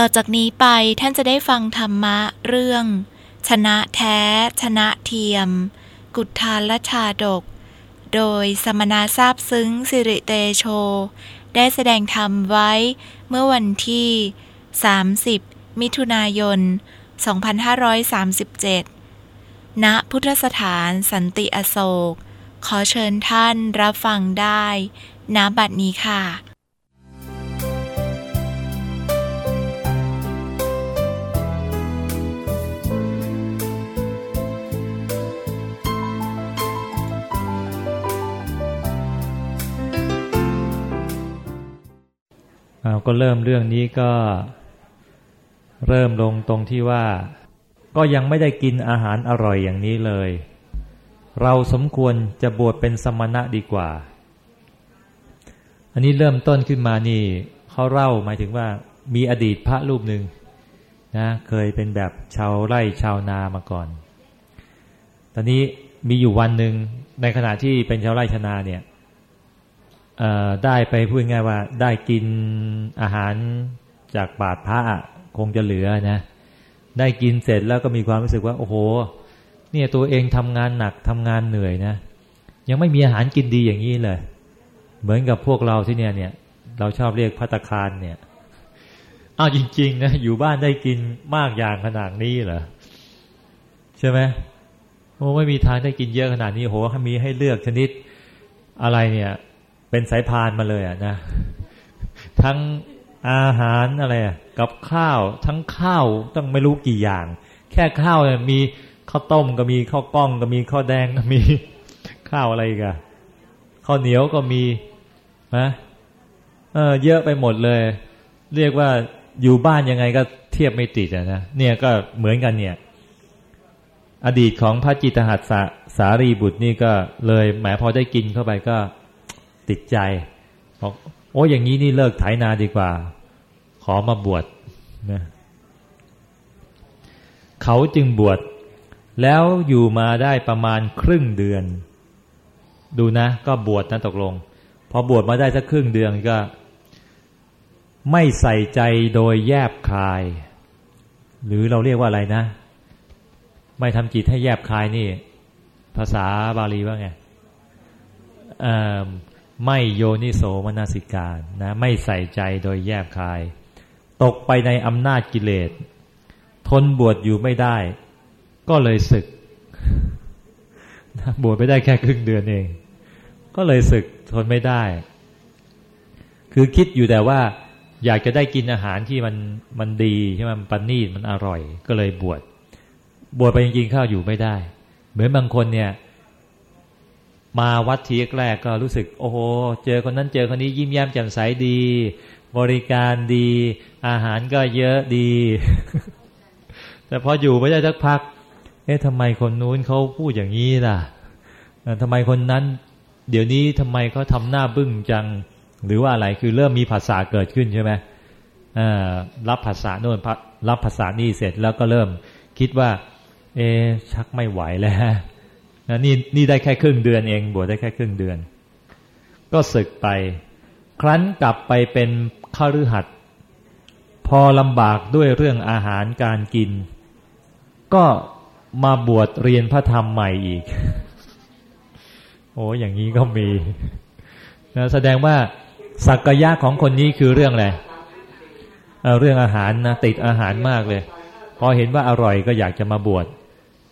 ต่อจากนี้ไปท่านจะได้ฟังธรรมะเรื่อง ชนะแท้ ชนะเทียม กุฏาลชาดก โดยสมณะทราบซึ้งสิริเตโช ได้แสดงธรรมไว้เมื่อวันที่ 30 มิถุนายน 2537 ณ พุทธสถานสันติอโศก ขอเชิญท่านรับฟังได้ณบัดนี้ค่ะ ก็เริ่มเรื่องนี้ก็เริ่มลงตรงที่ว่า ก็ยังไม่ได้กินอาหารอร่อยอย่างนี้เลย เราสมควรจะบวชเป็นสมณะดีกว่า อันนี้เริ่มต้นขึ้นมานี่เขาเล่าหมายถึงว่ามีอดีตพระรูปหนึ่งนะเคยเป็นแบบชาวไร่ชาวนามาก่อน ตอนนี้มีอยู่วันหนึ่งในขณะที่เป็นชาวไร่ชาวนาเนี่ย ได้ไปพูดง่ายว่า ได้กินอาหารจากบาทพระคงจะเหลือนะ ได้กินเสร็จแล้วก็มีความรู้สึกว่า โอ้โห เนี่ยตัวเองทำงานหนักทำงานเหนื่อยนะ ยังไม่มีอาหารกินดีอย่างนี้เลย เหมือนกับพวกเราที่เนี่ยเนี่ย เราชอบเรียกพัตคารเนี่ยอ้าวจริงๆนะอยู่บ้านได้กินมากอย่างขนาดนี้เหรอใช่ไหมโอ้ไม่มีทางได้กินเยอะขนาดนี้โหมีให้เลือกชนิดอะไรเนี่ย เป็นสายพานมาเลยอะนะ ทั้งอาหารอะไรกับข้าวทั้งข้าวต้องไม่รู้กี่อย่าง แค่ข้าวเนี่ยมีข้าวต้มก็มีข้าวกล้องก็มีข้าวแดงก็มีข้าวอะไรกันข้าวเหนียวก็มีนะเออเยอะไปหมดเลย เรียกว่าอยู่บ้านยังไงก็เทียบไม่ติดนะเนี่ยก็เหมือนกันเนี่ย อดีตของพระจิตหัสสารีบุตรนี่ก็เลยแหมพอได้กินเข้าไปก็ ติดใจบอกโอ้อย่างนี้นี่เลิกไถนาดีกว่า ขอมาบวชนะเขาจึงบวชแล้วอยู่มาได้ประมาณครึ่งเดือน ดูนะ ก็บวชนะตกลง พอบวชมาได้สักครึ่งเดือนก็ ไม่ใส่ใจโดยแยบคาย หรือเราเรียกว่าอะไรนะ ไม่ทำจิตให้แยบคายนี่ ภาษาบาลีว่าไง ไม่โยนิโสมนสิการนะไม่ใส่ใจโดยแยบคาย ตกไปในอำนาจกิเลส ทนบวชอยู่ไม่ได้ ก็เลยศึกบวชไม่ได้แค่ครึ่งเดือนเอง ก็เลยศึกทนไม่ได้ คือคิดอยู่แต่ว่า อยากจะได้กินอาหารที่มันมันดีใช่ไหมมันปนีมันอร่อย ก็เลยบวชบวชไปจริงๆข้าวอยู่ไม่ได้ เหมือนบางคนเนี่ย มาวัดทีแรกก็รู้สึก โอ้โห เจอคนนั้นเจอคนนี้ยิ้มแย้มแจ่มใสดี บริการดี อาหารก็เยอะดี แต่พออยู่ไม่ได้สักพัก เอ๊ะทำไมคนนู้นเขาพูดอย่างนี้ล่ะทำไมคนนั้น เดี๋ยวนี้ทำไมเขาทำหน้าบึ้งจัง หรือว่าอะไรคือเริ่มมีภาษาเกิดขึ้นใช่ไหมรับภาษาโน่นรับภาษานี่เสร็จแล้วก็เริ่มคิดว่า เอ๊ชักไม่ไหวแล้ว นะนี่นี่ได้แค่ครึ่งเดือนเอง บวชได้แค่ครึ่งเดือน ก็ศึกไป ครั้นกลับไปเป็นข้ารือหัดพอลำบากด้วยเรื่องอาหารการกิน ก็มาบวชเรียนพระธรรมใหม่อีก โอ้อย่างนี้ก็มีนะแสดงว่าสักยะของคนนี้คือเรื่องอะไรเรื่องอาหารนะติดอาหารมากเลย พอเห็นว่าอร่อยก็อยากจะมาบวช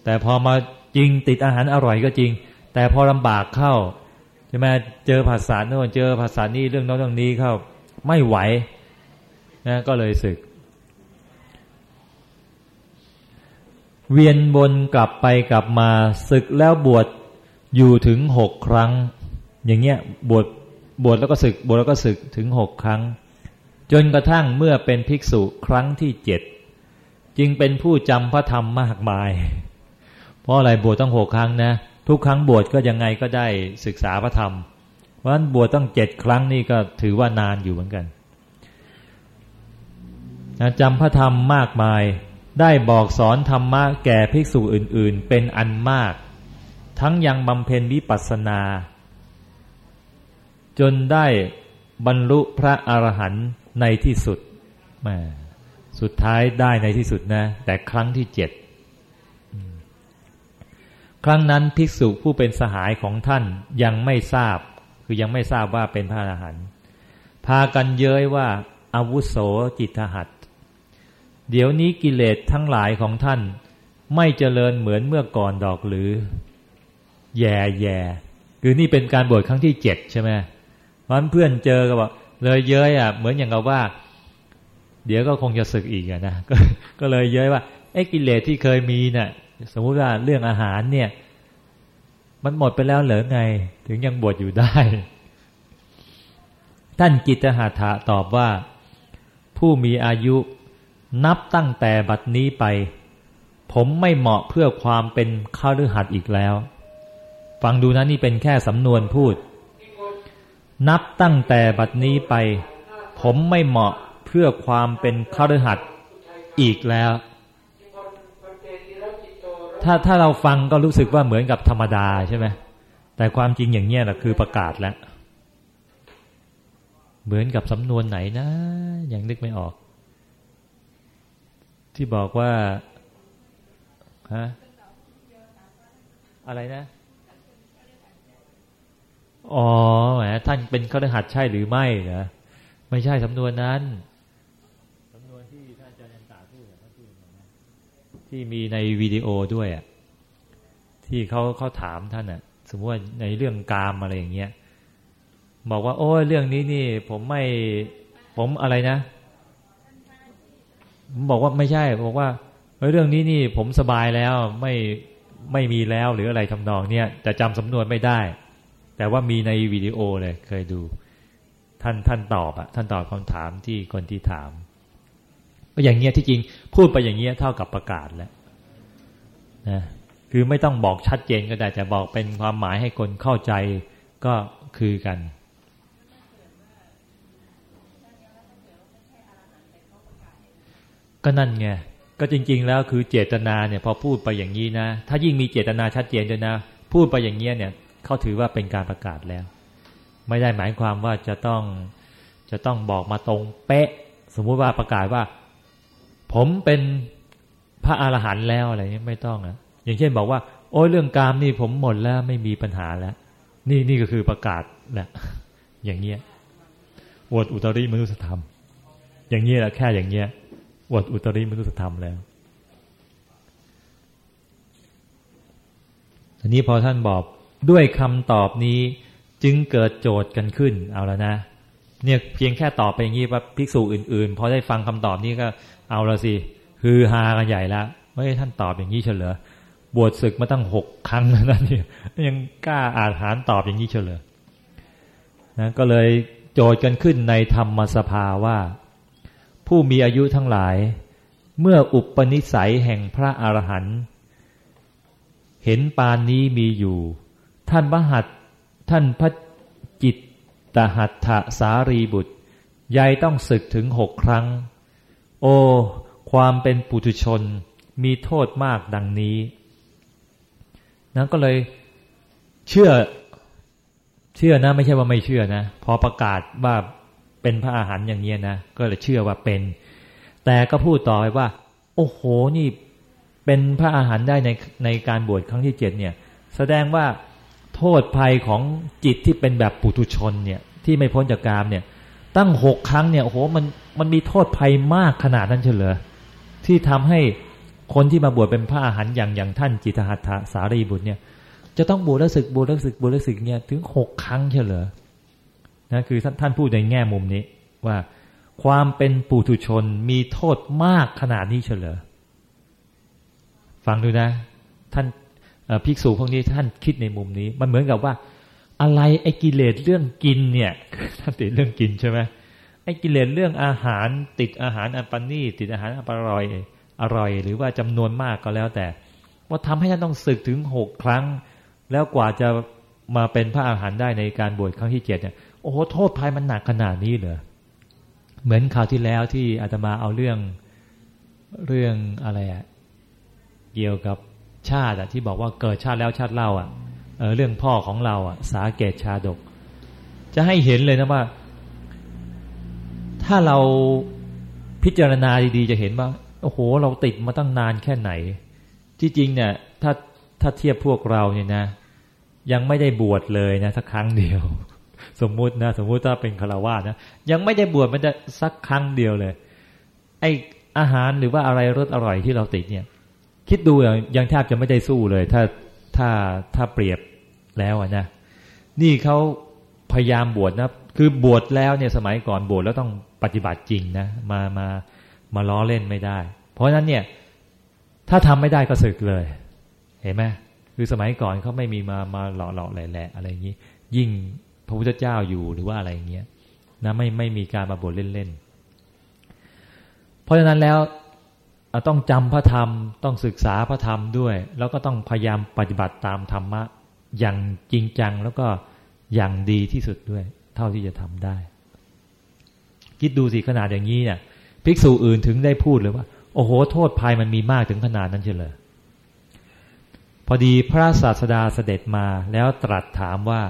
แต่พอมา จริงติดอาหารอร่อยก็จริง แต่พอลำบากเข้าใช่ไหมเจอภาษาโน่นเจอภาษานี้เรื่องโน้นเรื่องนี้เข้า ไม่ไหวนะก็เลยศึก เวียนบนกลับไปกลับมาศึกแล้วบวชอยู่ถึงหกครั้ง อย่างเงี้ยบวชบวชแล้วก็ศึกบวชแล้วก็ศึกถึงหกครั้ง จนกระทั่งเมื่อเป็นภิกษุครั้งที่เจ็ดจึงเป็นผู้จำพระธรรมมากมาย เพราะอะไรบวชต้องหกครั้งนะ ทุกครั้งบวชก็ยังไงก็ได้ศึกษาพระธรรม เพราะฉะนั้นบวชต้องเจ็ดครั้งนี่ก็ถือว่านานอยู่เหมือนกันจำพระธรรมมากมายได้บอกสอนธรรมะแก่ภิกษุอื่น ๆ เป็นอันมาก ทั้งยังบำเพ็ญวิปัสสนา จนได้บรรลุพระอรหันต์ในที่สุดมสุดท้ายได้ในที่สุดนะ แต่ครั้งที่เจ็ด ครั้งนั้นภิกษุผู้เป็นสหายของท่านยังไม่ทราบ คือยังไม่ทราบว่าเป็นพระอรหันต์พากันเย้ยว่าอาวุโสจิตหัตเดี๋ยวนี้กิเลสทั้งหลายของท่าน ไม่เจริญเหมือนเมื่อก่อนดอกหรือ แย่แย่คือนี่เป็นการบวชครั้งที่เจ็ดใช่ไหมเพราะเพื่อนเจอก็บอกเลยเย้ยอะ เหมือนอย่างกับว่า เดี๋ยวก็คงจะศึกอีกนะกก็เลยเย้ยว่าไอ้กิเลสที่เคยมีเนะ่ย สมมุติว่าเรื่องอาหารเนี่ย มันหมดไปแล้วเหรือไง ถึงยังบวชอยู่ได้ ท่านกิตหาถะตอบว่า ผู้มีอายุนับตั้งแต่บัดนี้ไป ผมไม่เหมาะเพื่อความเป็นข้ารือหัดอีกแล้ว ฟังดูนะนี่เป็นแค่สำนวนพูด นับตั้งแต่บัดนี้ไป ผมไม่เหมาะเพื่อความเป็นข้ารือหัดอีกแล้ว ถ้าถ้าเราฟังก็รู้สึกว่าเหมือนกับธรรมดาใช่ไหมแต่ความจริงอย่างเนี้ยแหละคือประกาศแล้วเหมือนกับสำนวนไหนนะยังนึกไม่ออก ที่บอกว่าฮะอะไรนะอ๋อแหมท่านเป็นข้าราชการใช่หรือไม่เหรอไม่ใช่สำนวนนั้น ที่มีในวิดีโอด้วยอะที่เขาเขาถามท่านอะ สมมติว่าในเรื่องกามอะไรอย่างเงี้ยบอกว่า โอ้ยเรื่องนี้นี่ ผมไม่ผมอะไรนะผมบอกว่าไม่ใช่บอกว่าเรื่องนี้นี่ผมสบายแล้วไม่ไม่มีแล้วหรืออะไรทำนองเนี้ยแต่จำสำนวนไม่ได้ แต่ว่ามีในวิดีโอเลยเคยดู ท่านท่านตอบอะท่านตอบคำถามที่คนที่ถาม ก็อย่างเงี้ยที่จริงพูดไปอย่างเงี้ยเท่ากับประกาศแล้วนะคือไม่ต้องบอกชัดเจนก็ได้แต่บอกเป็นความหมายให้คนเข้าใจก็คือกันก็นั่นไง ก็จริง ๆ แล้วคือเจตนาเนี่ยพอพูดไปอย่างนี้นะ ถ้ายิ่งมีเจตนาชัดเจนด้วยนะ พูดไปอย่างเงี้ยเนี่ยเขาถือว่าเป็นการประกาศแล้ว ไม่ได้หมายความว่าจะต้องจะต้องบอกมาตรงเป๊ะ สมมุติว่าประกาศว่า ผมเป็นพระอรหันต์แล้วอะไรนี้ไม่ต้องนะอย่างเช่นบอกว่า โอ้ยเรื่องกามนี่ผมหมดแล้วไม่มีปัญหาแล้ว นี่นี่ก็คือประกาศแหละอย่างเงี้ยอวดอุตริมนุสธรรม อย่างเงี้ยแหละแค่อย่างเงี้ยอวดอุตริมนุสธรรมแล้วทีนี้พอท่านบอกด้วยคำตอบนี้จึงเกิดโจทย์กันขึ้นเอาแล้วนะ เนี่ยเพียงแค่ตอบไปอย่างนี้ว่าภิกษุอื่น ๆ พอได้ฟังคำตอบนี้ก็ เอาละสิคือฮากันใหญ่ล้วไม่ท่านตอบอย่างนี้เฉลยบวชศึกมาตั้งหกครั้งแล้วนี่ยังกล้าอาถานตอบอย่างนี้เฉลยนะก็เลยโจทย์กันขึ้นในธรรมสภาว่า ผู้มีอายุทั้งหลาย เมื่ออุปนิสัยแห่งพระอรหันต์เห็นปานนี้มีอยู่ ท่านพระหัตท่านพระจิตตหัตถสารีบุตรยายต้องศึกถึงหกครั้ง โอ้ ความเป็นปุถุชนมีโทษมากดังนี้นั้นก็เลยเชื่อเชื่อนะ ไม่ใช่ว่าไม่เชื่อนะ พอประกาศว่าเป็นพระอาหารอย่างนี้นะ ก็เลยเชื่อว่าเป็น แต่ก็พูดต่อไปว่า โอ้โหนี่เป็นพระอาหารได้ในในการบวชครั้งที่เจ็ดเนี่ย แสดงว่าโทษภัยของจิตที่เป็นแบบปุถุชนเนี่ย ที่ไม่พ้นจากกามเนี่ย ตั้งหกครั้งเนี่ยโอ้โหมันมันมีโทษภัยมากขนาดนั้นเฉลยที่ทำให้คนที่มาบวชเป็นพระอาหารอย่างอย่างท่านจิตหัตถสารีบุตรเนี่ย จะต้องบวชแล้วศึกบวชแล้วศึกบวชแล้วศึกเนี่ยถึงหกครั้งเฉลยนะคือท่านท่านพูดในแง่มุมนี้ว่าความเป็นปุถุชนมีโทษมากขนาดนี้เฉลยฟังดูนะ ท่านภิกษุพวกนี้ท่านคิดในมุมนี้ มันเหมือนกับว่า อะไรไอ้กิเลสเรื่องกินเนี่ยท่านติดเรื่องกินใช่ไหมไอ้กิเลสเรื่องอาหารติดอาหารอันปานี่ติดอาหารอันอร่อยอร่อย หรือว่าจำนวนมากก็แล้วแต่ว่าทำให้ท่านต้องศึกถึงหกครั้ง แล้วกว่าจะมาเป็นพระอาหารได้ในการบวชครั้งที่เจ็ดเนี่ยโอ้โหโทษภัยมันหนักขนาดนี้เลยเหมือนคราวที่แล้วที่อาตมาเอาเรื่องเรื่องอะไรอะเกี่ยวกับชาติอะที่บอกว่าเกิดชาติแล้วชาติเล่าอะ เเรื่องพ่อของเราอะ สาเกตชาดก จะให้เห็นเลยนะว่า ถ้าเราพิจารณาดีๆ จะเห็นว่า โอ้โห เราติดมาตั้งนานแค่ไหน ที่จริงเนี่ย ถ้าถ้าเทียบพวกเราเนี่ยนะ ยังไม่ได้บวชเลยนะสักครั้งเดียว สมมุตินะ สมมุติถ้าเป็นคารวะนะยังไม่ได้บวชมันจะสักครั้งเดียวเลย ไออาหารหรือว่าอะไรรสอร่อยที่เราติดเนี่ย คิดดูยังแทบจะไม่ได้สู้เลย ถ้า ถ้าถ้าเปรียบแล้วนะนี่เขาพยายามบวชนะคือบวชแล้วเนี่ยสมัยก่อนบวชแล้วต้องปฏิบัติจริงนะมามามาล้อเล่นไม่ได้ เพราะฉะนั้นเนี่ยถ้าทำไม่ได้ก็สึกเลย เห็นไหมคือสมัยก่อนเขาไม่มีมามาหล่อหล่อแหละอะไรอย่างนี้ ยิ่งพระพุทธเจ้าอยู่หรือว่าอะไรอย่างเงี้ยนะไม่ไม่มีการมาบวชเล่นๆเพราะฉะนั้นแล้ว ต้องจำพระธรรมต้องศึกษาพระธรรมด้วย แล้วก็ต้องพยายามปฏิบัติตามธรรมะ อย่างจริงจังแล้วก็อย่างดีที่สุดด้วย เท่าที่จะทำได้ คิดดูสิขนาดอย่างนี้เนี่ยภิกษุอื่นถึงได้พูดเลยว่า โอ้โห โทษภัยมันมีมากถึงขนาดนั้นเฉลยพอดีพระศาสดาเสด็จมาแล้วตรัสถามว่า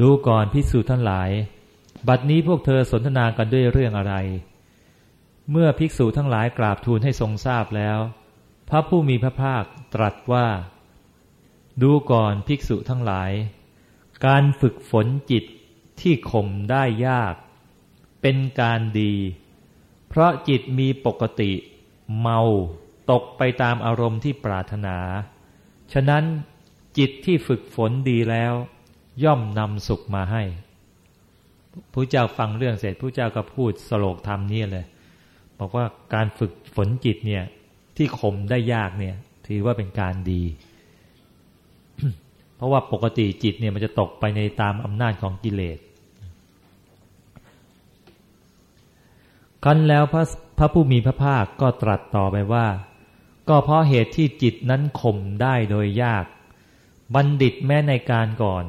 ดูก่อนภิกษุท่านหลาย บัดนี้พวกเธอสนทนากันด้วยเรื่องอะไร เมื่อภิกษุทั้งหลายกราบทูลให้ทรงทราบแล้ว พระผู้มีพระภาคตรัสว่า ดูก่อนภิกษุทั้งหลาย การฝึกฝนจิตที่ข่มได้ยาก เป็นการดี เพราะจิตมีปกติ เมาตกไปตามอารมณ์ที่ปรารถนา ฉะนั้นจิตที่ฝึกฝนดีแล้ว ย่อมนำสุขมาให้พระเจ้าฟังเรื่องเสร็จพระเจ้าก็พูดสโลกธรรมนี่เลย บอกว่าการฝึกฝนจิตเนี่ย ที่ข่มได้ยากเนี่ย ถือว่าเป็นการดี เพราะว่าปกติจิตเนี่ยมันจะตกไปในตามอำนาจของกิเลสครั้นแล้วพระพระผู้มีพระภาคก็ตรัสต่อไปว่า ก็เพราะเหตุที่จิตนั้นข่มได้โดยยาก บัณฑิตแม้ในการก่อน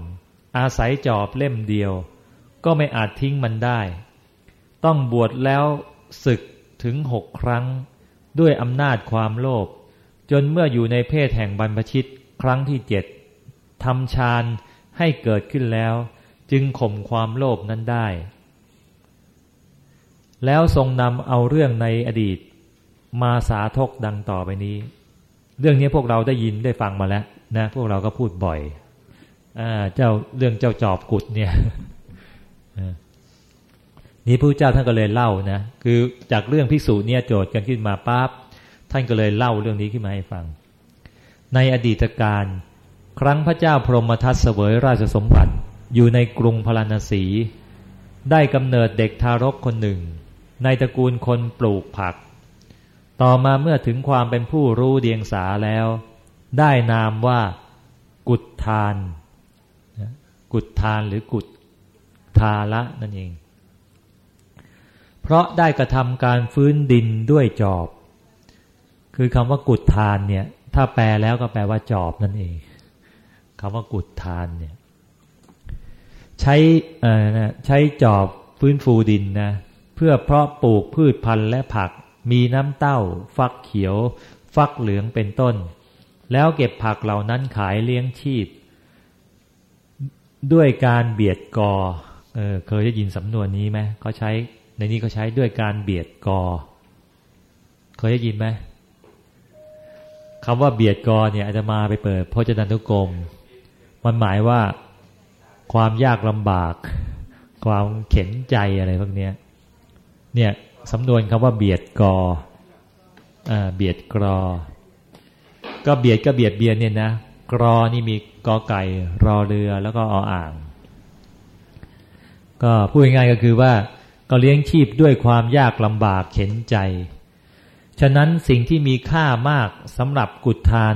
อาศัยจอบเล่มเดียว ก็ไม่อาจทิ้งมันได้ ต้องบวชแล้วศึก ถึงหกครั้ง ด้วยอำนาจความโลภจนเมื่ออยู่ในเพศแห่งบรรพชิตครั้งที่เจ็ดทำฌานให้เกิดขึ้นแล้ว จึงข่มความโลภนั้นได้ แล้วทรงนำเอาเรื่องในอดีต มาสาธกดังต่อไปนี้ เรื่องนี้พวกเราได้ยินได้ฟังมาแล้วนะพวกเราก็พูดบ่อยอเจ้าเรื่องเจ้าจอบกุดเนี่ย นี่พระเจ้าท่านก็เลยเล่านะคือจากเรื่องภิกษุเนี่ยโจทย์กันขึ้นมาปั๊บท่านก็เลยเล่าเรื่องนี้ขึ้นมาให้ฟัง ในอดีตการ ครั้งพระเจ้าพรหมทัตเสวยราชสมบัติอยู่ในกรุงพาราณสี ได้กำเนิดเด็กทารกคนหนึ่ง ในตระกูลคนปลูกผัก ต่อมาเมื่อถึงความเป็นผู้รู้เดียงสาแล้ว ได้นามว่า กุฏทาน กุฏทานหรือกุฏทาละนั่นเอง เพราะได้กระทำการฟื้นดินด้วยจอบ คือคำว่ากุฏทานเนี่ย ถ้าแปลแล้วก็แปลว่าจอบนั่นเองคำว่ากุฏทานเนี่ย ใช้ใช้จอบฟื้นฟูดินนะเพื่อเพาะปลูกพืชพันธุ์และผัก มีน้ำเต้า ฟักเขียว ฟักเหลืองเป็นต้น แล้วเก็บผักเหล่านั้นขายเลี้ยงชีพ ด้วยการเบียดกอเออเคยได้ยินสำนวนนี้ไหมเขาใช้ ในนี้เขาใช้ด้วยการเบียดกอ เคยได้ยินไหมคำว่าเบียดกอเนี่ยอาจจะมาไปเปิดพจนานุกรม มันหมายว่าความยากลำบาก ความเข็นใจอะไรพวกนี้เนี่ยสำนวนคำว่าเบียดกอเบียดกรอ ก็เบียดก็เบียดเบียนเนี่ยนะกรอนี่มีกอไก่รอเรือแล้วก็ออ่าง ก็พูดง่ายๆก็คือว่า ก็เลี้ยงชีพด้วยความยากลำบากเข็นใจ ฉะนั้นสิ่งที่มีค่ามากสำหรับกุฏทาน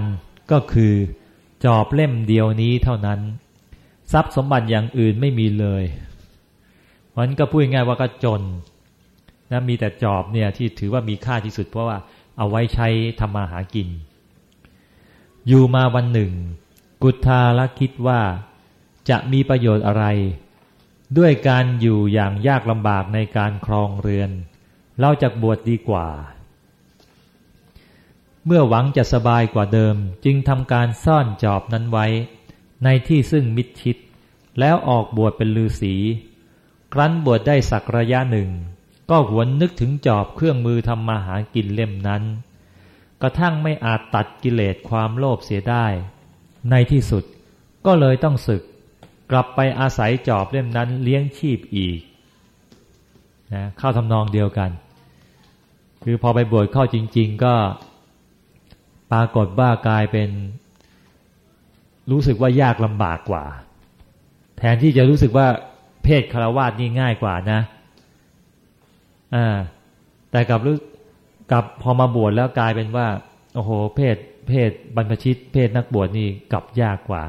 ก็คือ จอบเล่มเดียวนี้เท่านั้น ทรัพย์สมบัติอย่างอื่นไม่มีเลยมันก็พูดง่ายว่าก็จนนะมีแต่จอบเนี่ยที่ถือว่ามีค่าที่สุด เพราะว่าเอาไว้ใช้ทำมาหากิน อยู่มาวันหนึ่ง กุทาละคิดว่าจะมีประโยชน์อะไร ด้วยการอยู่อย่างยากลำบากในการครองเรือน เราจะบวชดดีกว่า เมื่อหวังจะสบายกว่าเดิมจึงทำการซ่อนจอบนั้นไว้ ในที่ซึ่งมิดชิด แล้วออกบวชเป็นฤาษี ครั้นบวชได้สักระยะหนึ่ง ก็หวนนึกถึงจอบเครื่องมือทำมาหากินเล่มนั้น กระทั่งไม่อาจตัดกิเลสความโลภเสียได้ ในที่สุดก็เลยต้องศึก กลับไปอาศัยจอบเล่มนั้นเลี้ยงชีพอีกนะเข้าทำนองเดียวกัน คือพอไปบวชเข้าจริง ๆ ก็ปรากฏว่ากลายเป็น รู้สึกว่ายากลำบากกว่า แทนที่จะรู้สึกว่าเพศคารวาสนี่ง่ายกว่านะอ่าแต่กับรู้กับพอมาบวชแล้วกลายเป็นว่า โอ้โห เพศ เพศบรรพชิต เพศนักบวชนี่กลับยากกว่า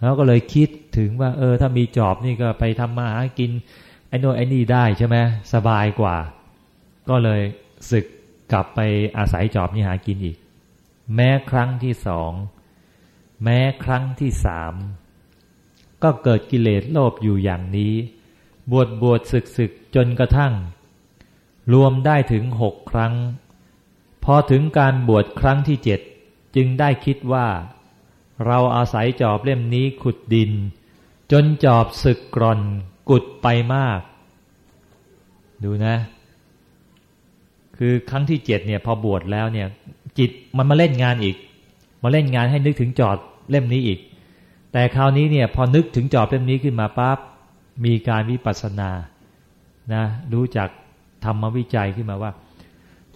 แล้วก็เลยคิด ถึงว่า เออ ถ้ามีจอบนี่ก็ไปทำมาหากิน ไอ้โน่นไอ้นี่ได้ใช่ไหมสบายกว่า ก็เลยศึกกลับไปอาศัยจอบนี่หากินอีก แม้ครั้งที่สองแม้ครั้งที่สามก็เกิดกิเลสโลภอยู่อย่างนี้ บวชบวชศึกศึกจนกระทั่ง รวมได้ถึงหกครั้ง พอถึงการบวชครั้งที่เจ็ดจึงได้คิดว่า เราอาศัยจอบเล่มนี้ขุดดิน จนจอบสึกกร่อนกุดไปมาก ดูนะ คือครั้งที่เจ็ดเนี่ยพอบวชแล้วเนี่ย จิตมันมาเล่นงานอีก มาเล่นงานให้นึกถึงจอบเล่มนี้อีก แต่คราวนี้เนี่ยพอนึกถึงจอบเล่มนี้ขึ้นมาปั๊บมีการวิปัสสนานะรู้จักธรรมวิจัยขึ้นมาว่า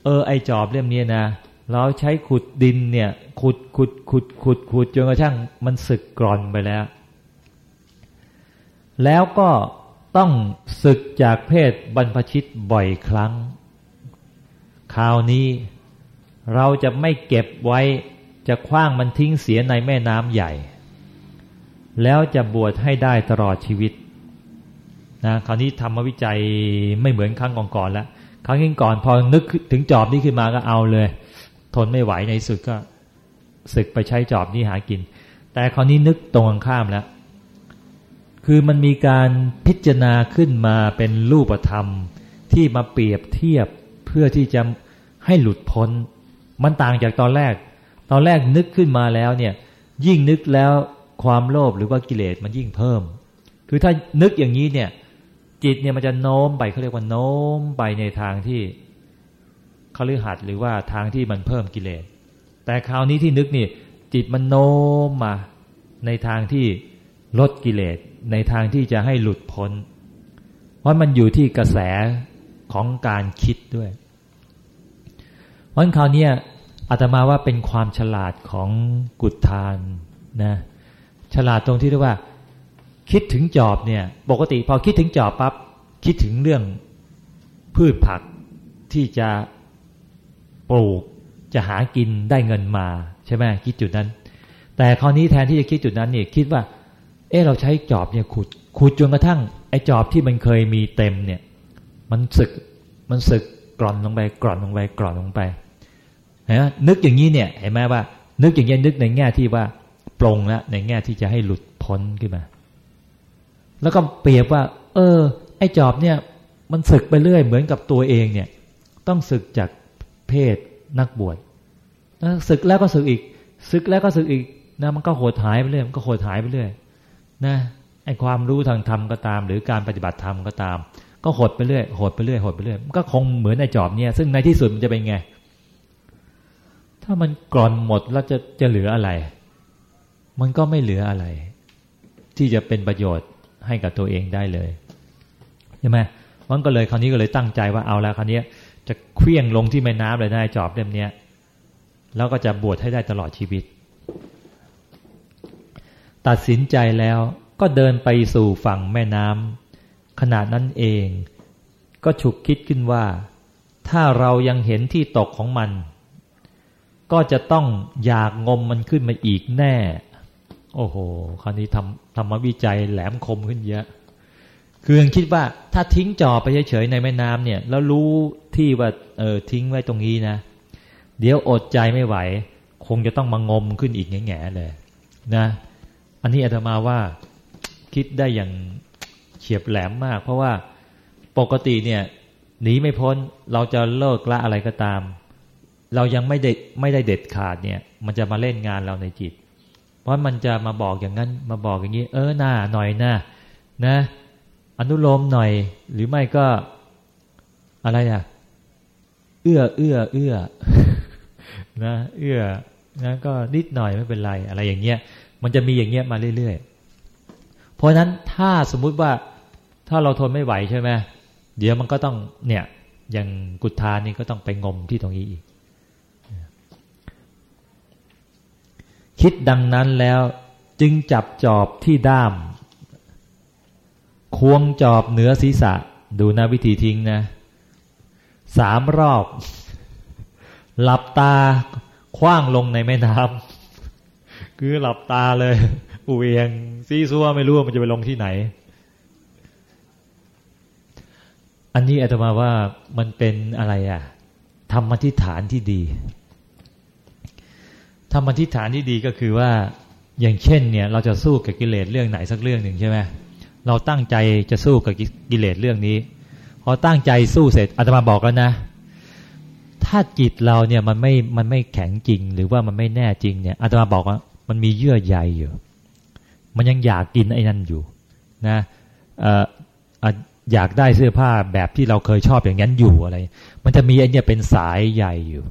เออไอจอบเล่มนี้นะเราใช้ขุดดินเนี่ย ขุดขุดขุดขุดขุดจนกระทั่งมันสึกกร่อนไปแล้ว แล้วก็ต้องศึกจากเพศบรรพชิตบ่อยครั้ง คราวนี้เราจะไม่เก็บไว้จะคว้างมันทิ้งเสียในแม่น้ำใหญ่ แล้วจะบวชให้ได้ตลอดชีวิตนะคราวนี้ทำมาวิจัยไม่เหมือนครั้งก่อนๆแล้วครั้งก่อนพอนึกถึงจอบนี้ขึ้นมาก็เอาเลย ทนไม่ไหวในสุดก็ศึกไปใช้จอบนี้หากิน แต่คราวนี้นึกตรงข้ามแล้ว คือมันมีการพิจารณาขึ้นมาเป็นรูปธรรม ที่มาเปรียบเทียบเพื่อที่จะให้หลุดพ้น มันต่างจากตอนแรก ตอนแรกนึกขึ้นมาแล้วเนี่ยยิ่งนึกแล้วความโลภหรือว่ากิเลสมันยิ่งเพิ่ม คือถ้านึกอย่างนี้เนี่ย จิตเนี่ยมันจะโน้มไปเขาเรียกว่าโน้มไปในทางที่เขาลือหัดหรือว่าทางที่มันเพิ่มกิเลส แต่คราวนี้ที่นึกนี่จิตมันโน้มมาในทางที่ลดกิเลส ในทางที่จะให้หลุดพ้น เพราะมันอยู่ที่กระแสของการคิดด้วยเพราะคราวนี้อาตมาว่าเป็นความฉลาดของกุฏทานนะฉลาดตรงที่เรียกว่า คิดถึงจอบเนี่ย ปกติพอคิดถึงจอบปับ๊บคิดถึงเรื่องพืชผักที่จะปลูกจะหากินได้เงินมา ใช่ไหมคิดจุดนั้น แต่คราวนี้แทนที่จะคิดจุดนั้นเนี่ยคิดว่า เออเราใช้จอบเนี่ยขุดขุดจนกระทั่งไอ้จอบที่มันเคยมีเต็มเนี่ย มันสึกมันสึกกร่อนลงไปกร่อนลงไปกร่อนลงไปนไหมนึกอย่างนี้เนี่ยเห็นไหมว่า นึกอย่างนี้นึกในแง่ที่ว่าปรงแล้วในแง่ที่จะให้หลุดพ้นขึ้นมา แล้วก็เปรียบว่า เออ ไอ้จอบเนี่ย มันสึกไปเรื่อยเหมือนกับตัวเองเนี่ย ต้องสึกจากเพศนักบวชศึกแล้วก็ศึกอีกศึกแล้วก็ศึกอีกนะมันก็โหดหายไปเรื่อยมันก็โหดหายไปเรื่อย นะไอความรู้ทางธรรมก็ตาม หรือการปฏิบัติธรรมก็ตาม ก็หดไปเรื่อยหดไปเรื่อยหดไปเรื่อยก็คงเหมือนในจอบเนี่ยซึ่งในที่สุดมันจะเป็นไง ถ้ามันกร่อนหมดแล้วจะจะเหลืออะไร มันก็ไม่เหลืออะไร ที่จะเป็นประโยชน์ให้กับตัวเองได้เลยใช่ไหมมันก็เลยคราวนี้ก็เลยตั้งใจว่าเอาแล้วคราวนี้จะเคลี้ยงลงที่แม่น้ำเลยได้จอบเล่มนี้ยแล้วก็จะบวชให้ได้ตลอดชีวิต ตัดสินใจแล้วก็เดินไปสู่ฝั่งแม่น้ำขณะนั้นเอง ก็ฉุกคิดขึ้นว่า ถ้าเรายังเห็นที่ตกของมัน ก็จะต้องอยากงมมันขึ้นมาอีกแน่ โอ้โหคราวนี้ทำทำมาวิจัยแหลมคมขึ้นเยอะคือยังคิดว่าถ้าทิ้งจอไปเฉยๆในแม่น้ำเนี่ย แล้วรู้ที่ว่าเออทิ้งไว้ตรงนี้นะ เดี๋ยวอดใจไม่ไหว คงจะต้องมางมขึ้นอีกแง่ๆเลยนะ อันนี้อาตมาว่าคิดได้อย่างเฉียบแหลมมาก เพราะว่าปกติเนี่ยหนีไม่พ้นเราจะเลิกละอะไรก็ตาม เรายังไม่ได้ไม่ได้เด็ดขาดเนี่ย มันจะมาเล่นงานเราในจิต เพราะมันจะมาบอกอย่างนั้นมาบอกอย่างนี้ เออหน้าหน่อยหน้านะ อนุโลมหน่อย หรือไม่ก็อะไรอะเอื้อเอื้อเอื้อนะ เอื้อนะก็นิดหน่อยไม่เป็นไร อะไรอย่างเงี้ย มันจะมีอย่างเงี้ยมาเรื่อยๆ เพราะฉะนั้นถ้าสมมุติว่าถ้าเราทนไม่ไหวใช่ไหมเดี๋ยวมันก็ต้องเนี่ยอย่างกุฏานี่ก็ต้องไปงมที่ตรงนี้อีก คิดดังนั้นแล้วจึงจับจอบที่ด้าม ควงจอบเหนือศีรษะ ดูนะวิธีทิ้งนะสามรอบ หลับตาคว้างลงในแม่น้ำ คือหลับตาเลยอุเวียงซีซัวไม่รู้ว่ามันจะไปลงที่ไหน อันนี้อาตมาว่ามันเป็นอะไรอะธรรมทิฏฐานที่ดีธรรมทิฏฐานที่ดีก็คือว่าอย่างเช่นเนี่ย เราจะสู้กับกิเลสเรื่องไหนสักเรื่องหนึ่งใช่ไหมเราตั้งใจจะสู้กับกิเลสเรื่องนี้ พอตั้งใจสู้เสร็จอาตมาบอกแล้วนะ ถ้าจิตเราเนี่ยมันไม่มันไม่แข็งจริง หรือว่ามันไม่แน่จริงเนี่ยอาตมาบอกว่า มันมีเยื่อใยอยู่ มันยังอยากกินไอ้นั่นอยู่นะเอ่ออยากได้เสื้อผ้าแบบที่เราเคยชอบอย่างนั้นอยู่อะไร มันจะมีไอ้นี่เป็นสายใยอยู่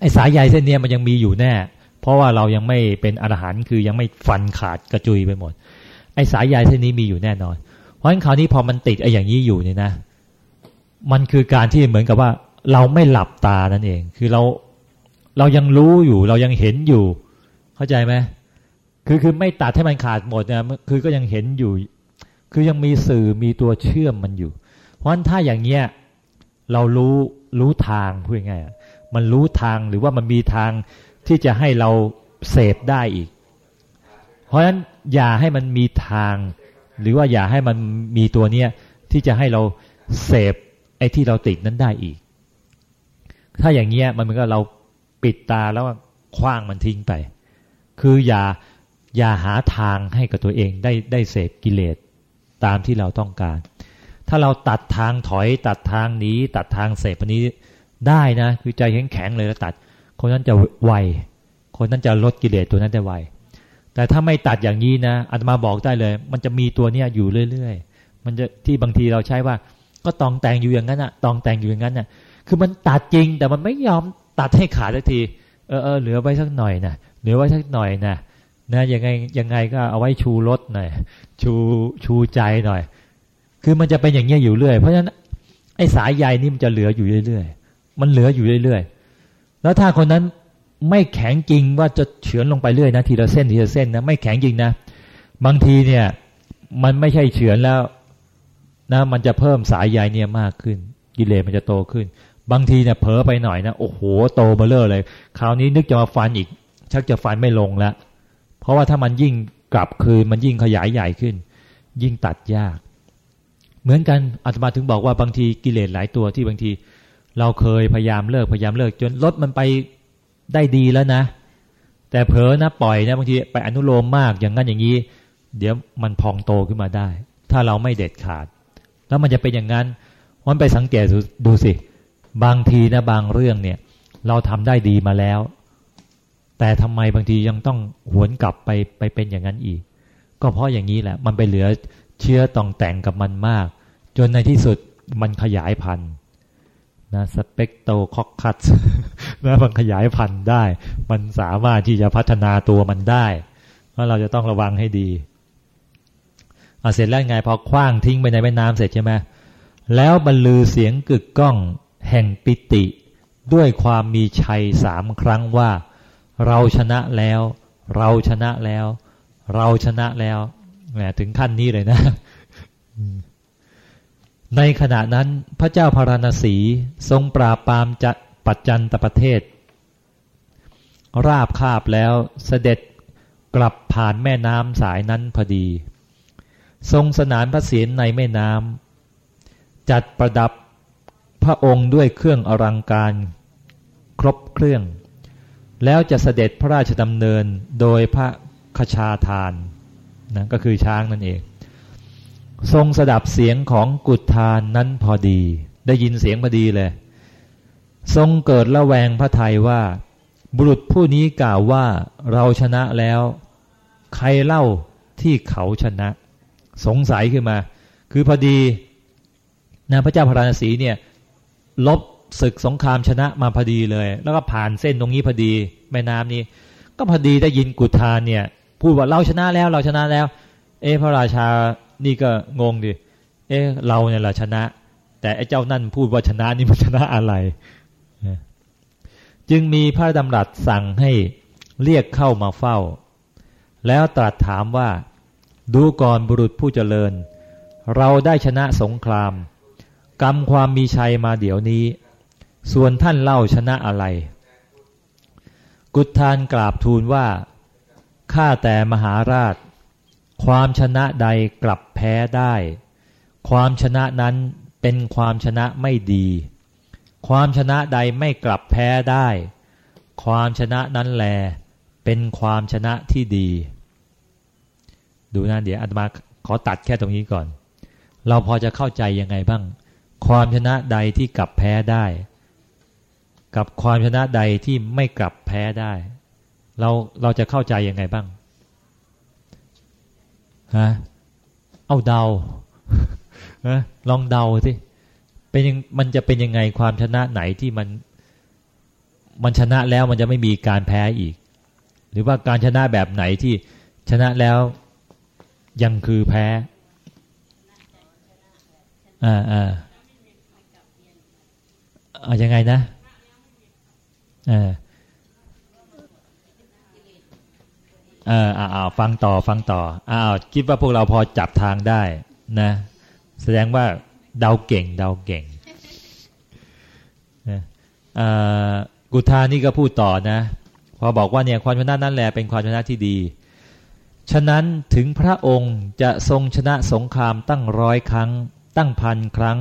ไอ้สายใยเส้นนี้มันยังมีอยู่แน่ เพราะว่าเรายังไม่เป็นอรหันต์คือยังไม่ฟันขาดกระจุยไปหมด ไอ้สายใยเส้นนี้มีอยู่แน่นอน เพราะฉะนั้นคราวนี้พอมันติดไอ้อย่างนี้อยู่เนี่ยนะ มันคือการที่เหมือนกับว่าเราไม่หลับตานั่นเอง คือเราเรายังรู้อยู่ เรายังเห็นอยู่ เข้าใจไหมคือคือไม่ตัดให้มันขาดหมดนะคือก็ยังเห็นอยู่ คือยังมีสื่อมีตัวเชื่อมมันอยู่ เพราะฉะนั้นถ้าอย่างเงี้ยเรารู้รู้ทางพูดง่ายมันรู้ทางหรือว่ามันมีทางที่จะให้เราเสพได้อีก เพราะฉะนั้นอย่าให้มันมีทาง หรือว่าอย่าให้มันมีตัวเนี้ยที่จะให้เราเสพไอ้ที่เราติดนั้นได้อีก ถ้าอย่างเงี้ยมันเหมือนกับเราปิดตาแล้วคว้างมันทิ้งไป คืออย่าอย่าหาทางให้กับตัวเองได้ได้เสพกิเลสตามที่เราต้องการ ถ้าเราตัดทางถอย ตัดทางหนีตัดทางเสพนี้ได้นะ คือใจแข็งแข็งเลยแล้วตัด คนนั้นจะไวคนนั้นจะลดกิเลสตัวนั้นได้ไวแต่ถ้าไม่ตัดอย่างนี้นะอาตมาบอกได้เลย มันจะมีตัวเนี้ยอยู่เรื่อยๆ มันจะที่บางทีเราใช้ว่า ก็ตองแต่งอยู่อย่างนั้นอะตองแต่งอยู่อย่างนั้นอะคือมันตัดจริงแต่มันไม่ยอมตัดให้ขาดสักทีเออเออเหลือไว้สักหน่อยนะ เหลือไว้สักหน่อยนะนะยังไงยังไงก็เอาไว้ชูรถหน่อยชูชูใจหน่อย คือมันจะเป็นอย่างเงี้ยอยู่เรื่อย เพราะฉะนั้นไอ้สายใยนี่มันจะเหลืออยู่เรื่อยๆมันเหลืออยู่เรื่อยๆแล้วถ้าคนนั้นไม่แข็งจริงว่าจะเฉือนลงไปเรื่อยนะทีละเส้นทีละเส้นนะไม่แข็งจริงนะบางทีเนี่ย มันไม่ใช่เฉือนแล้วนะมันจะเพิ่มสายใยเนี่ยมากขึ้นกิเลสมันจะโตขึ้น บางทีเนี่ยเผลอไปหน่อยนะโอ้โหโตมาเลอเลย คราวนี้นึกจะมาฟันอีก ชักจะฟันไม่ลงแล้ว เพราะว่าถ้ามันยิ่งกลับคืนมันยิ่งขยายใหญ่ขึ้น ยิ่งตัดยาก เหมือนกันอาตมาถึงบอกว่าบางทีกิเลสหลายตัวที่บางที เราเคยพยายามเลิกพยายามเลิก จนรถมันไปได้ดีแล้วนะ แต่เผลอนะปล่อยนะบางทีไปอนุโลมมากอย่างนั้นอย่างนี้ เดี๋ยวมันพองโตขึ้นมาได้ ถ้าเราไม่เด็ดขาด แล้วมันจะเป็นอย่างนั้นวันไปสังเกตดูสิ บางทีนะบางเรื่องเนี่ย เราทำได้ดีมาแล้ว แต่ทำไมบางทียังต้องหวนกลับไปไปเป็นอย่างนั้นอีก ก็เพราะอย่างนี้แหละ มันไปเหลือเชื้อตองแต่งกับมันมาก จนในที่สุดมันขยายพันธุ์นะสเปกโตคอกคัตนะมันขยายพันธุ์ได้ มันสามารถที่จะพัฒนาตัวมันได้เพราะเราจะต้องระวังให้ดีเอาเสร็จแล้วไงพอคว้างทิ้งไปในแม่น้ำเสร็จใช่ไหมแล้วบรรลือเสียงกึกก้องแห่งปิติ ด้วยความมีชัยสามครั้งว่า เราชนะแล้ว เราชนะแล้ว เราชนะแล้วแหมถึงขั้นนี้เลยนะ ในขณะนั้นพระเจ้าพาราณสีทรงปราบปรามจะปัจจันตประเทศ ราบคาบแล้วเสด็จกลับผ่านแม่น้ำสายนั้นพอดี ทรงสนานพระเศียรในแม่น้ำจัดประดับพระองค์ด้วยเครื่องอลังการ ครบเครื่อง แล้วจะเสด็จพระราชดำเนินโดยพระคชาทานนะก็คือช้างนั่นเอง ทรงสดับเสียงของกุฏานนั้นพอดี ได้ยินเสียงพอดีเลย ทรงเกิดละแวงพระไทยว่า บุรุษผู้นี้กล่าวว่าเราชนะแล้ว ใครเล่าที่เขาชนะ สงสัยขึ้นมา คือพอดีนะพระเจ้าพระราศีเนี่ยลบ ศึกสงครามชนะมาพอดีเลย แล้วก็ผ่านเส้นตรงนี้พอดี แม่น้ำนี้ ก็พอดีได้ยินกุฏานเนี่ย พูดว่าเราชนะแล้วเราชนะแล้ว เอพระราชานี่ก็งงดิเอเราเนี่ยแหละชนะ แต่ไอ้เจ้านั่นพูดว่าชนะนี่มันชนะอะไร จึงมีพระดำรัสสั่งให้เรียกเข้ามาเฝ้า แล้วตรัสถามว่าดูก่อนบุรุษผู้เจริญ เราได้ชนะสงครามกรรมความมีชัยมาเดี๋ยวนี้ ส่วนท่านเล่าชนะอะไร กุฏทานกราบทูลว่า ข้าแต่มหาราช ความชนะใดกลับแพ้ได้ ความชนะนั้นเป็นความชนะไม่ดี ความชนะใดไม่กลับแพ้ได้ ความชนะนั้นแล เป็นความชนะที่ดี ดูนะเดี๋ยวอาตมาขอตัดแค่ตรงนี้ก่อน เราพอจะเข้าใจยังไงบ้าง ความชนะใดที่กลับแพ้ได้ กับความชนะใดที่ไม่กลับแพ้ได้ เราเราจะเข้าใจยังไงบ้างฮะเอาเดาฮะลองเดาสิเป็นยังมันจะเป็นยังไงความชนะไหนที่มัน มันชนะแล้วมันจะไม่มีการแพ้อีก หรือว่าการชนะแบบไหนที่ชนะแล้วยังคือแพ้อ่าอ่าเอายังไงนะ เอ่าเอออ่าฟังต่อฟังต่ออ้าวคิดว่าพวกเราพอจับทางได้นะ แสดงว่าเดาเก่งเดาเก่งนะกุธานี่ก็พูดต่อนะ พอบอกว่าเนี่ยความชนะนั่นแหละเป็นความชนะที่ดี ฉะนั้นถึงพระองค์จะทรงชนะสงครามตั้งร้อยครั้ง ตั้งพันครั้ง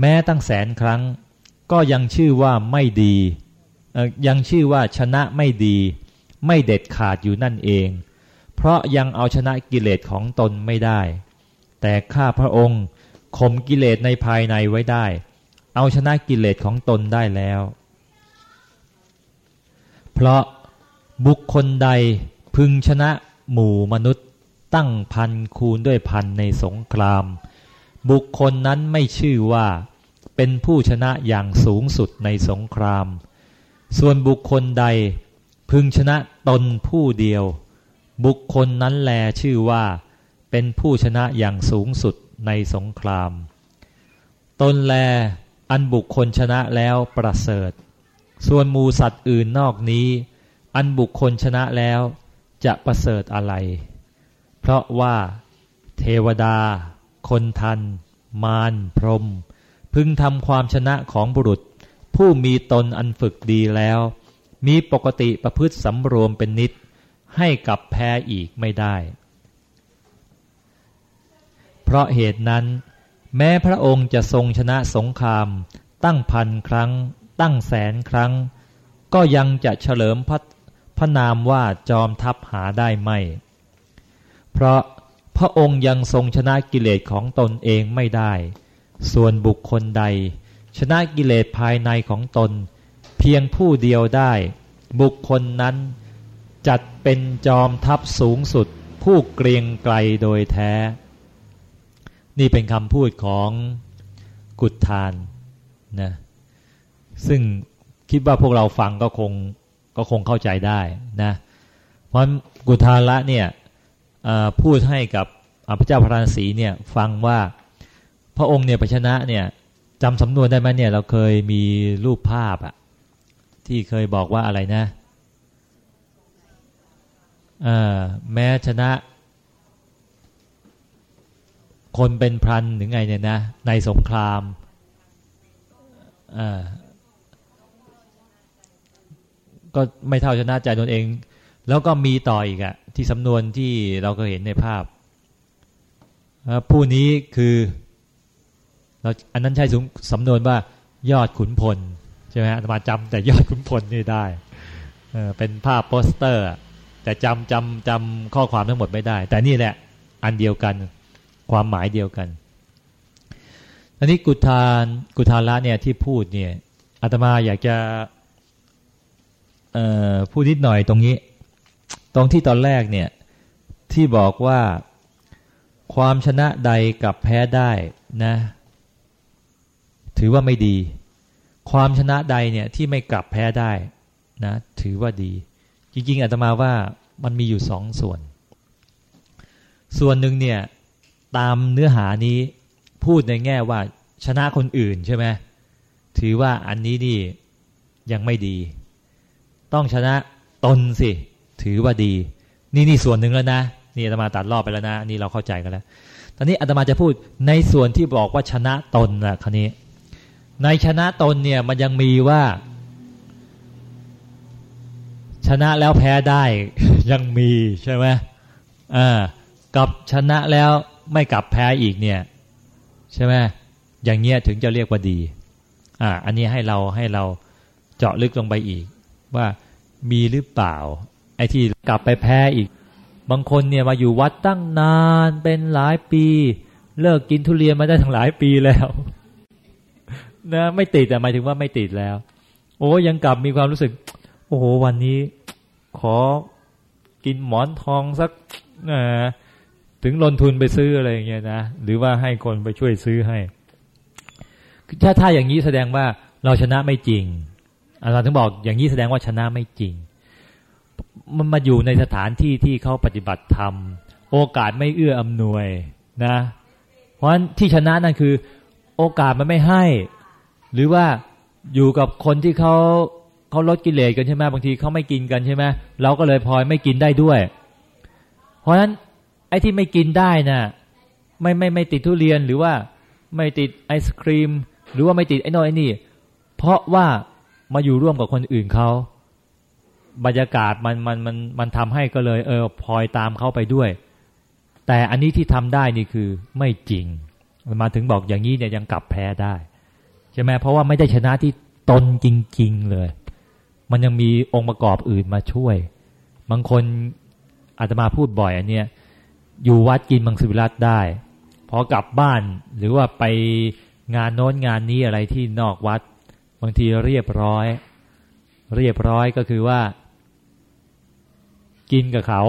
แม้ตั้งแสนครั้ง ก็ยังชื่อว่าไม่ดี ยังชื่อว่าชนะไม่ดี ไม่เด็ดขาดอยู่นั่นเอง เพราะยังเอาชนะกิเลสของตนไม่ได้ แต่ข้าพระองค์ข่มกิเลสในภายในไว้ได้ เอาชนะกิเลสของตนได้แล้ว เพราะบุคคลใดพึงชนะหมู่มนุษย์ตั้งพันคูณด้วยพันในสงคราม บุคคลนั้นไม่ชื่อว่าเป็นผู้ชนะอย่างสูงสุดในสงคราม ส่วนบุคคลใดพึงชนะตนผู้เดียว บุคคลนั้นแลชื่อว่า เป็นผู้ชนะอย่างสูงสุดในสงคราม ตนแลอันบุคคลชนะแล้วประเสริฐ ส่วนมูสัตว์อื่นนอกนี้ อันบุคคลชนะแล้วจะประเสริฐอะไร เพราะว่า เทวดา คนทัน มารพรม พึงทำความชนะของบุรุษ ผู้มีตนอันฝึกดีแล้ว มีปกติประพฤติสำรวมเป็นนิด ให้กับแพ้อีกไม่ได้ เพราะเหตุนั้น แม้พระองค์จะทรงชนะสงคราม ตั้งพันครั้ง ตั้งแสนครั้ง ก็ยังจะเฉลิมพระพระนามว่าจอมทัพหาได้ไม่ เพราะพระองค์ยังทรงชนะกิเลสของตนเองไม่ได้ ส่วนบุคคลใด ชนะกิเลสภายในของตน เพียงผู้เดียวได้ บุคคลนั้นจัดเป็นจอมทัพสูงสุด ผู้เกรียงไกลโดยแท้ นี่เป็นคำพูดของกุฏทานนะซึ่งคิดว่าพวกเราฟังก็คงก็คงเข้าใจได้นะเพราะกุทาละเนี่ยพูดให้กับพระเจ้าพระราศีเนี่ยฟังว่าพระองค์เนี่ยปชนะเนี่ย จำสำนวนได้ไหมเนี่ย เราเคยมีรูปภาพอะที่เคยบอกว่าอะไรนะแม้ชนะ คนเป็นพรันหรือไงเนี่ยนะ ในสงครามก็ไม่เท่าชนะใจตนเอง แล้วก็มีต่ออีกอะที่สำนวนที่เราก็เห็นในภาพ ผู้นี้คือ เราอันนั้นใช้สำนวนว่ายอดขุนพลใช่ไหมอาตมาจำแต่ยอดขุนพลนี่ได้เป็นภาพโปสเตอร์ แต่จำจำจำข้อความทั้งหมดไม่ได้ แต่นี่แหละอันเดียวกันความหมายเดียวกันอันนี้กุทานกุทาระเนี่ยที่พูดเนี่ยอาตมาอยากจะพูดนิดหน่อยตรงนี้ ตรงที่ตอนแรกเนี่ยที่บอกว่าความชนะใดกับแพ้ได้นะ ถือว่าไม่ดี ความชนะใดเนี่ยที่ไม่กลับแพ้ได้นะถือว่าดี จริงๆอาตมาว่ามันมีอยู่สองส่วน ส่วนหนึ่งเนี่ยตามเนื้อหานี้พูดในแง่ว่าชนะคนอื่นใช่ไหมถือว่าอันนี้นี่ยังไม่ดี ต้องชนะตนสิ ถือว่าดี นี่นี่ส่วนหนึ่งแล้วนะนี่อาตมาตัดรอบไปแล้วนะนี่เราเข้าใจกันแล้วตอนนี้อาตมาจะพูดในส่วนที่บอกว่าชนะตนนะคันนี้ ในชนะตนเนี่ยมันยังมีว่า ชนะแล้วแพ้ได้ยังมีใช่ไหมอ่ากับชนะแล้วไม่กลับแพ้อีกเนี่ย ใช่ไหมอย่างเงี้ยถึงจะเรียกว่าดี อ่า อันนี้ให้เราให้เราเจาะลึกลงไปอีก ว่ามีหรือเปล่า ไอ้ที่กลับไปแพ้อีก บางคนเนี่ยมาอยู่วัดตั้งนานเป็นหลายปี เลิกกินทุเรียนมาได้ทั้งหลายปีแล้ว นะไม่ติดแต่หมายถึงว่าไม่ติดแล้ว โอ้ยังกลับมีความรู้สึก โอ้โหวันนี้ขอกินหมอนทองสักนะถึงลงทุนไปซื้ออะไรอย่างเงี้ยนะหรือว่าให้คนไปช่วยซื้อให้ถ้าถ้าอย่างนี้แสดงว่าเราชนะไม่จริงอาจารย์ถึงบอกอย่างนี้แสดงว่าชนะไม่จริง มันมาอยู่ในสถานที่ที่เขาปฏิบัติธรรม โอกาสไม่เอื้ออำนวยนะ เพราะฉะนั้นที่ชนะนั่นคือ โอกาสมันไม่ให้ หรือว่าอยู่กับคนที่เขาเขาลดกิเลสกันใช่ไหมบางทีเขาไม่กินกันใช่ไหมเราก็เลยพลอยไม่กินได้ด้วย เพราะฉะนั้นไอ้ที่ไม่กินได้นะ่ะไม่ไม่ไม่ติดทุเรียนหรือว่าไม่ติดไอศครีม หรือว่าไม่ติดไอ้นอยไอ้นี่ เพราะว่ามาอยู่ร่วมกับคนอื่นเขาบรรยากาศมันมันมันมันทำให้ก็เลยเออพลอยตามเขาไปด้วย แต่อันนี้ที่ทำได้นี่คือไม่จริงมาถึงบอกอย่างนี้เนี่ยยังกลับแพ้ได้ ใช่ไหมเพราะว่าไม่ได้ชนะที่ตนจริง ๆเลย มันยังมีองค์ประกอบอื่นมาช่วย บางคนอาตมาพูดบ่อยอันเนี้ยอยู่วัดกินมังสวิรัตได้ พอกลับบ้านหรือว่าไปงานโน้นงานนี้อะไรที่นอกวัด บางทีเรียบร้อย เรียบร้อยก็คือว่า กินกับเขา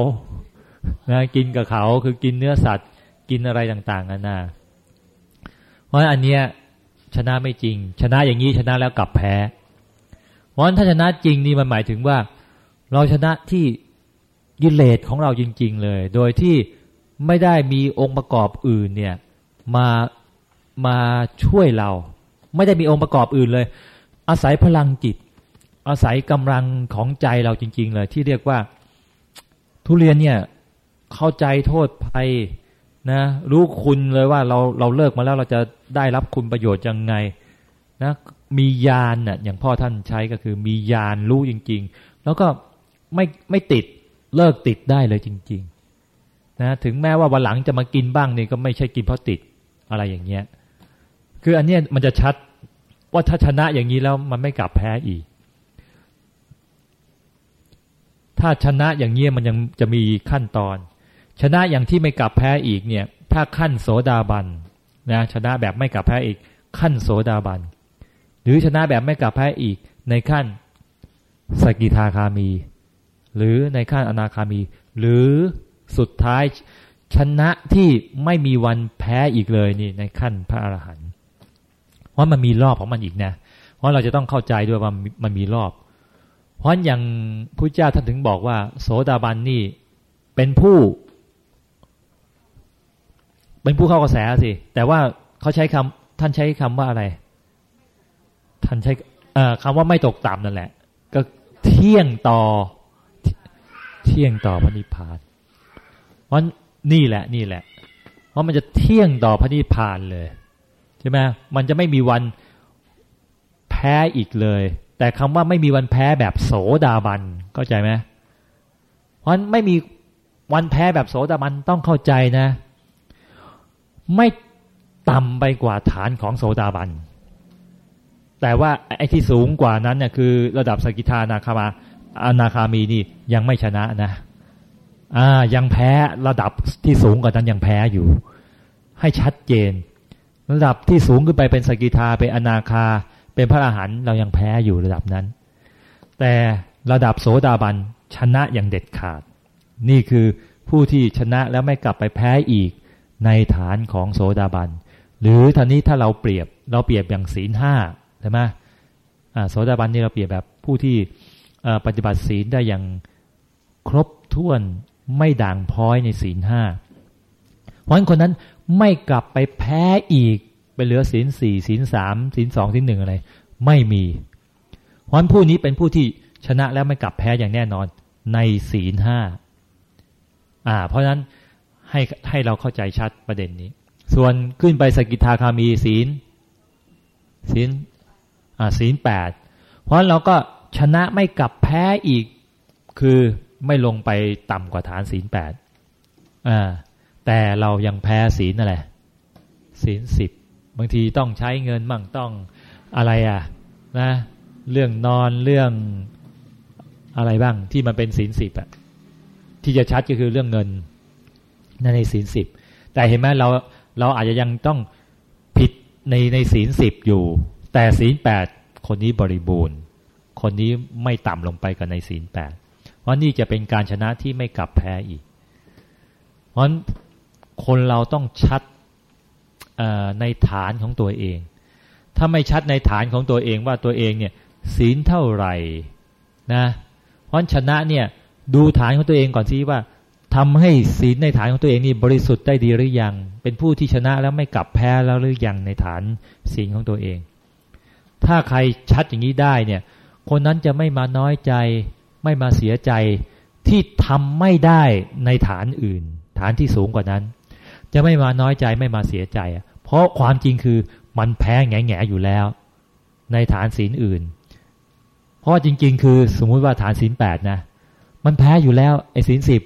นะกินกับเขาคือกินเนื้อสัตว์ กินอะไรต่างๆกันนะเพราะอันเนี้ย ชนะไม่จริง ชนะอย่างนี้ชนะแล้วกลับแพ้เพราะฉะนั้นถ้าชนะจริงนี่มันหมายถึงว่า เราชนะที่ยิเลสของเราจริง ๆ เลย โดยที่ไม่ได้มีองค์ประกอบอื่นเนี่ยมามาช่วยเรา ไม่ได้มีองค์ประกอบอื่นเลย อาศัยพลังจิต อาศัยกำลังของใจเราจริง ๆ เลย ที่เรียกว่าทุเรียนเนี่ยเข้าใจโทษภัย นะ รู้คุณเลยว่าเราเราเลิกมาแล้วเราจะได้รับคุณประโยชน์ยังไงนะมียานน่ะอย่างพ่อท่านใช้ก็คือ มียานรู้จริง ๆ แล้วก็ไม่ไม่ติดเลิกติดได้เลยจริง ๆ นะ ถึงแม้ว่าวันหลังจะมากินบ้างนี่ก็ไม่ใช่กินเพราะติดอะไรอย่างเงี้ย คืออันเนี้ยมันจะชัดว่าถ้าชนะอย่างนี้แล้วมันไม่กลับแพ้อีก ถ้าชนะอย่างเงี้ยมันยังจะมีขั้นตอน ชนะอย่างที่ไม่กลับแพ้อีกเนี่ย ถ้าขั้นโสดาบันนะชนะแบบไม่กลับแพ้อีก ขั้นโสดาบัน หรือชนะแบบไม่กลับแพ้อีก ในขั้นสกิทาคามี หรือในขั้นอนาคามี หรือสุดท้ายชนะที่ไม่มีวันแพ้อีกเลยนี่ในขั้นพระอรหันต์เพราะมันมีรอบของมันอีกนะ เพราะเราจะต้องเข้าใจด้วยว่ามันมีรอบ เพราะอย่างพระเจ้าท่านถึงบอกว่า โสดาบันนี่เป็นผู้ เป็นผู้เข้ากระแสสิ แต่ว่าเขาใช้คำท่านใช้คำว่าอะไร ท่านใช้คำว่าไม่ตกต่ำนั่นแหละ ก็เที่ยงต่อ เที่ยงต่อพระนิพพานเพราะนี่แหละ นี่แหละ เพราะมันจะเที่ยงต่อพระนิพพานเลย ใช่ไหมมันจะไม่มีวันแพ้อีกเลย แต่คำว่าไม่มีวันแพ้แบบโสดาบันเข้าใจไหมเพราะไม่มีวันแพ้แบบโสดาบันต้องเข้าใจนะ ไม่ต่ำไปกว่าฐานของโสดาบัน แต่ว่าไอ้ที่สูงกว่านั้นเนี่ยคือระดับสกิทานาคามาอนาคามีนี่ยังไม่ชนะนะอ่ายังแพ้ระดับที่สูงกว่านั้นยังแพ้อยู่ ให้ชัดเจน ระดับที่สูงขึ้นไปเป็นสกิทาเป็นอนาคา เป็นพระอรหันต์เรายังแพ้อยู่ระดับนั้น แต่ระดับโสดาบันชนะอย่างเด็ดขาด นี่คือผู้ที่ชนะแล้วไม่กลับไปแพ้อีก ในฐานของโสดาบัน หรือท่านี้ถ้าเราเปรียบเราเปรียบอย่างศีลห้าใช่ไหมโสดาบันนี่เราเปรียบแบบผู้ที่ปฏิบัติศีลได้อย่างครบถ้วนไม่ด่างพ้อยในศีลห้าเพราะฉะนั้นคนนั้นไม่กลับไปแพ้อีกไปเหลือศีลสี่ศีลสามศีลสองศีลหนึ่งอะไร ไม่มีเพราะนั้นผู้นี้เป็นผู้ที่ชนะแล้วไม่กลับแพ้อย่างแน่นอนในศีลห้าอ่า เพราะฉะนั้น ให้ให้เราเข้าใจชัดประเด็นนี้ ส่วนขึ้นไปสกิทาคามีศีลศีลอ่าศีลแปดเพราะเราก็ชนะไม่กลับแพ้อีก คือไม่ลงไปต่ำกว่าฐานศีลแปดอ่าแต่เรายังแพ้ศีลอะไรศีลสิบบางทีต้องใช้เงินมั่งต้องอะไรอะนะเรื่องนอนเรื่องอะไรบ้างที่มันเป็นศีลสิบอะที่จะชัดก็คือเรื่องเงิน นั่นในศีลสิบแต่เห็นไหมเราเราอาจจะยังต้องผิดในในศีลสิบอยู่ แต่ศีลแปดคนนี้บริบูรณ์ คนนี้ไม่ต่ำลงไปกับในศีลแปดเพราะนี่จะเป็นการชนะที่ไม่กลับแพ้อีก เพราะคนเราต้องชัดในฐานของตัวเอง ถ้าไม่ชัดในฐานของตัวเองว่าตัวเองเนี่ยศีลเท่าไหร่นะเพราะชนะเนี่ยดูฐานของตัวเองก่อนสิว่า ทำให้ศีลในฐานของตัวเองนี่บริสุทธิ์ได้ดีหรือยัง เป็นผู้ที่ชนะแล้วไม่กลับแพ้แล้วหรือยังในฐานศีลของตัวเอง ถ้าใครชัดอย่างนี้ได้เนี่ย คนนั้นจะไม่มาน้อยใจ ไม่มาเสียใจที่ทำไม่ได้ในฐานอื่น ฐานที่สูงกว่านั้น จะไม่มาน้อยใจไม่มาเสียใจ เพราะความจริงคือมันแพ้แง่แง่อยู่แล้ว ในฐานศีลอื่น เพราะจริง ๆ คือสมมุติว่าฐานศีลแปดนะ มันแพ้อยู่แล้วไอ้ศีลสิบ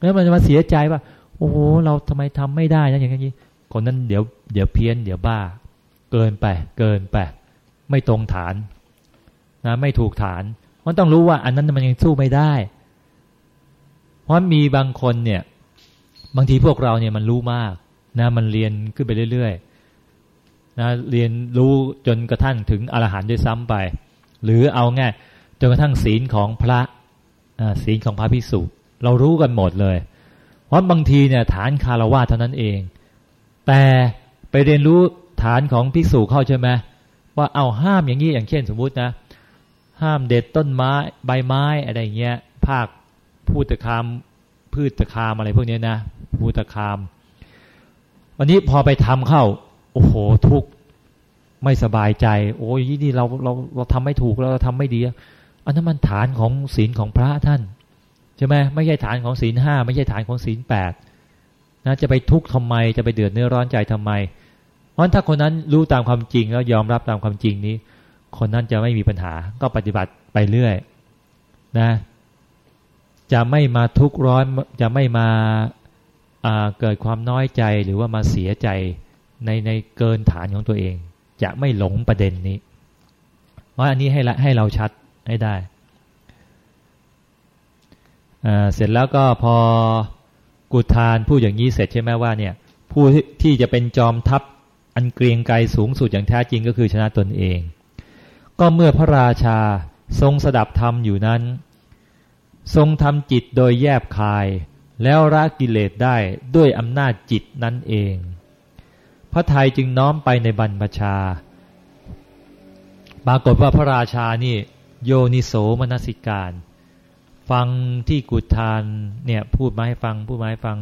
แล้วมันจะมาเสียใจว่า โอ้โหเราทำไมทำไม่ได้นะอย่างนี้คนนั้นเดี๋ยวเดี๋ยวเพี้ยน เดี๋ยวบ้า เกินไป เกินไป ไม่ตรงฐานนะไม่ถูกฐาน มันต้องรู้ว่า อันนั้นมันยังสู้ไม่ได้ เพราะมีบางคนเนี่ย บางทีพวกเราเนี่ยมันรู้มากนะมันเรียนขึ้นไปเรื่อยๆนะเรียนรู้จนกระทั่งถึงอรหันต์ด้วยซ้ำไป หรือเอาง่ายจนกระทั่งศีลของพระศีลของพระพิสุ เรารู้กันหมดเลย เพราะบางทีเนี่ยฐานคารวะเท่านั้นเอง แต่ไปเรียนรู้ฐานของภิกษุเข้าใช่ไหมว่าเอาห้ามอย่างนี้อย่างเช่นสมมุตินะ ห้ามเด็ดต้นไม้ใบไม้อะไรเงี้ยภาคพูดตะคามพืชตะคามอะไรพวกนี้นะพูดตะคาม วันนี้พอไปทำเข้า โอ้โหทุกไม่สบายใจ โอ้ยนี่เราเราเราทำไม่ถูกเราทำไม่ดี อันนั้นมันฐานของศีลของพระท่าน ช่ไหมไม่ใช่ฐานของศีลห้าไม่ใช่ฐานของศีลแปดนะจะไปทุกข์ทำไมจะไปเดือดเนื้อร้อนใจทำไม เพราะถ้าคนนั้นรู้ตามความจริงแล้วยอมรับตามความจริงนี้ คนนั้นจะไม่มีปัญหาก็ปฏิบัติไปเรื่อยนะ จะไม่มาทุกข์ร้อนจะไม่มาเกิดความน้อยใจหรือว่ามาเสียใจในในเกินฐานของตัวเอง จะไม่หลงประเด็นนี้ เพราะอันนี้ให้ให้เราชัดให้ได้ เสร็จแล้วก็พอกุทานพูดอย่างนี้เสร็จใช่ไหมว่าเนี่ยผู้ที่จะเป็นจอมทัพอันเกรียงไกรสูงสุดอย่างแท้จริงก็คือชนะตนเอง ก็เมื่อพระราชาทรงสดับธรรมอยู่นั้น ทรงทำจิตโดยแยบคาย แล้วละกิเลสได้ด้วยอำนาจจิตนั่นเอง พระไทยจึงน้อมไปในบรรพชา ปรากฏว่าพระราชานี่โยนิโสมนสิการ ฟังที่กุฏานเนี่ยพูดมาให้ฟังพูดมาให้ฟัง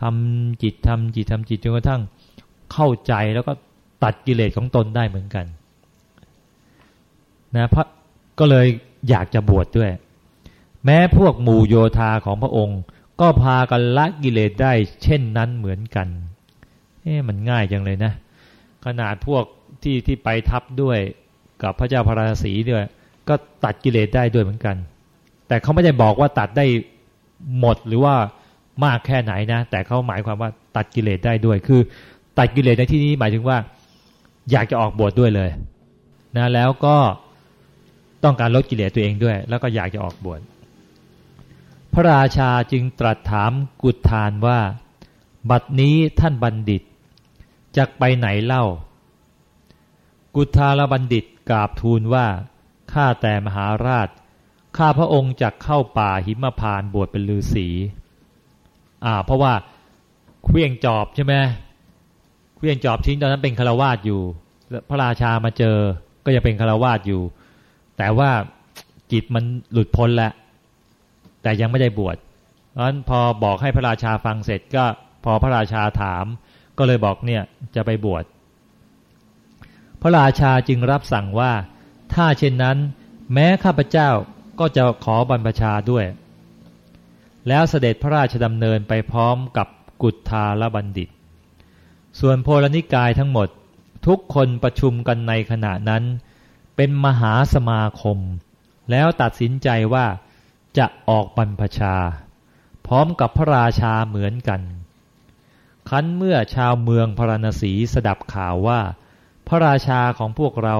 ทำจิตทำจิตทำจิตจนกระทั่งเข้าใจแล้วก็ตัดกิเลสของตนได้เหมือนกันนะพระก็เลยอยากจะบวชดด้วย แม้พวกหมู่โยธาของพระองค์ ก็พากันละกิเลสได้ เช่นนั้นเหมือนกันเอ๊มันง่ายจังเลยนะ ขนาดพวกที่ที่ไปทับด้วยกับพระเจ้าพระราศีด้วย ก็ตัดกิเลสได้ด้วยเหมือนกัน แต่เขาไม่ได้บอกว่าตัดได้หมดหรือว่ามากแค่ไหนนะ แต่เขาหมายความว่าตัดกิเลสได้ด้วย คือ ตัดกิเลสในที่นี้หมายถึงว่า อยากจะออกบวชดด้วยเลยนะแล้วก็ต้องการลดกิเลสตัวเองด้วย แล้วก็อยากจะออกบวชพระราชาจึงตรัสถามกุฏทานว่า บัดนี้ท่านบัณฑิตจะไปไหนเล่า กุฏทาลบัณฑิตกราบทูลว่าข้าแต่มหาราช ข้าพระองค์จะเข้าป่าหิมพานบวชเป็นฤาษีอ่า เพราะว่าเควียงจอบใช่ไหมเควียงจอบทิ้งตอนนั้นเป็นคารวาสอยู่พระราชามาเจอก็ยังเป็นคารวาสอยู่ แต่ว่าจิตมันหลุดพ้นแล้วแต่ยังไม่ได้บวชเพราะนั้นพอบอกให้พระราชาฟังเสร็จก็พอพระราชาถาม ก็เลยบอกเนี่ยจะไปบวชพระราชาจึงรับสั่งว่า ถ้าเช่นนั้น แม้ข้าพเจ้า ก็จะขอบรรพชาด้วย แล้วเสด็จพระราชดำเนินไปพร้อมกับกุฏทาลบัณฑิต ส่วนโพลนิกายทั้งหมดทุกคนประชุมกันในขณะนั้น เป็นมหาสมาคม แล้วตัดสินใจว่าจะออกบรรพชา พร้อมกับพระราชาเหมือนกันคันเมื่อชาวเมืองพราณสีสดับข่าวว่า พระราชาของพวกเรา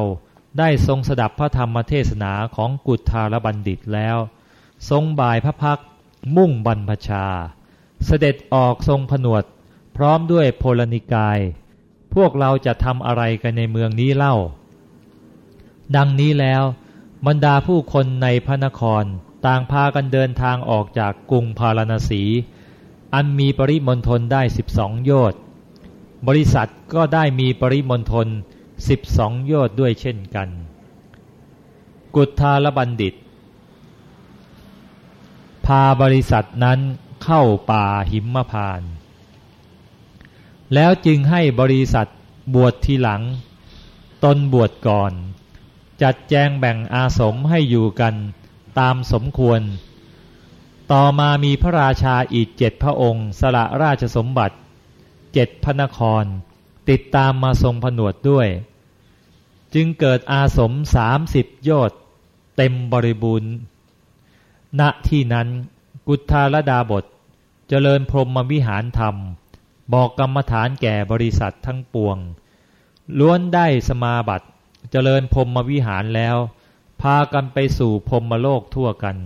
ได้ทรงสดับพระธรรมเทศนาของกุฏาลบัณฑิตแล้ว ทรงบ่ายพระพักมุ่งบรรพชา เสด็จออกทรงผนวด พร้อมด้วยโพลนิกาย พวกเราจะทำอะไรกันในเมืองนี้เล่า ดังนี้แล้วบรรดาผู้คนในพระนครต่างพากันเดินทางออกจากกรุงพาราณสี อันมีปริมณฑลได้สิบสองโยชน์บริษัทก็ได้มีปริมณฑล สิบสองโยชน์ด้วยเช่นกัน กุฏาลบัณฑิต พาบริษัทนั้นเข้าป่าหิมพาน แล้วจึงให้บริษัทบวชทีหลัง ตนบวชก่อน จัดแจงแบ่งอาสมให้อยู่กันตามสมควร ต่อมามีพระราชาอีกเจ็ดพระองค์ สละราชสมบัติเจ็ดพระนครติดตามมาทรงผนวดด้วย จึงเกิดอาสมสามสิบยอดเต็มบริบูรณ์ณที่นั้นกุฏาลดาบท เจริญพรหมวิหารธรรม บอกกรรมฐานแก่บริษัททั้งปวง ล้วนได้สมาบัติ เจริญพรหมวิหารแล้ว พากันไปสู่พรหมโลกทั่วกัน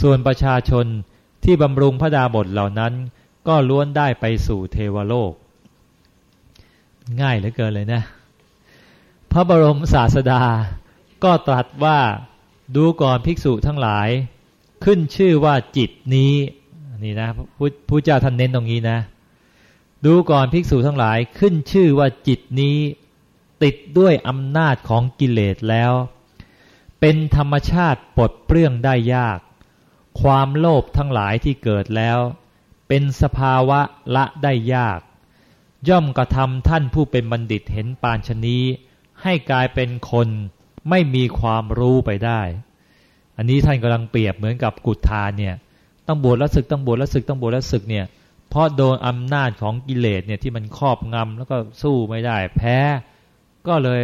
ส่วนประชาชนที่บำรุงพระดาบทเหล่านั้น ก็ล้วนได้ไปสู่เทวโลก ง่ายเหลือเกินเลยนะ พระบรมศาสดา ก็ตรัสว่าดูก่อนภิกษุทั้งหลาย ขึ้นชื่อว่าจิตนี้นี่นะผู้เจ้าท่านเน้นตรงนี้นะ ดูก่อนภิกษุทั้งหลายขึ้นชื่อว่าจิตนี้ ติดด้วยอำนาจของกิเลสแล้ว เป็นธรรมชาติปลดเปลื้องได้ยาก ความโลภทั้งหลายที่เกิดแล้ว เป็นสภาวะละได้ยาก ย่อมกระทำท่านผู้เป็นบัณฑิตเห็นปานชนี ให้กลายเป็นคนไม่มีความรู้ไปได้ อันนี้ท่านกำลังเปรียบเหมือนกับกุฏาเนี่ยต้องบวชแล้วศึกต้องบวชแล้วศึกต้องบวชแล้วศึกเนี่ยเพราะโดนอำนาจของกิเลสเนี่ยที่มันครอบงำแล้วก็สู้ไม่ได้ แพ้ก็เลย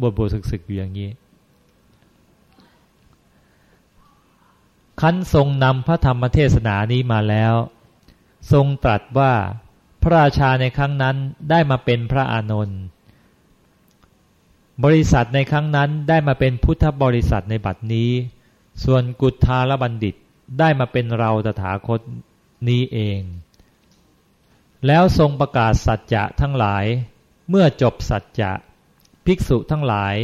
บวชบวชศึกศึกอยู่อย่างนี้คันทรงนำพระธรรมเทศนานี้มาแล้ว ทรงตรัสว่าพระราชาในครั้งนั้นได้มาเป็นพระอานนท์ บริษัทในครั้งนั้นได้มาเป็นพุทธบริษัทในบัดนี้ ส่วนกุฏาลบัณฑิตได้มาเป็นเราตถาคตนี้เอง แล้วทรงประกาศสัจจะทั้งหลาย เมื่อจบสัจจะ ภิกษุทั้งหลาย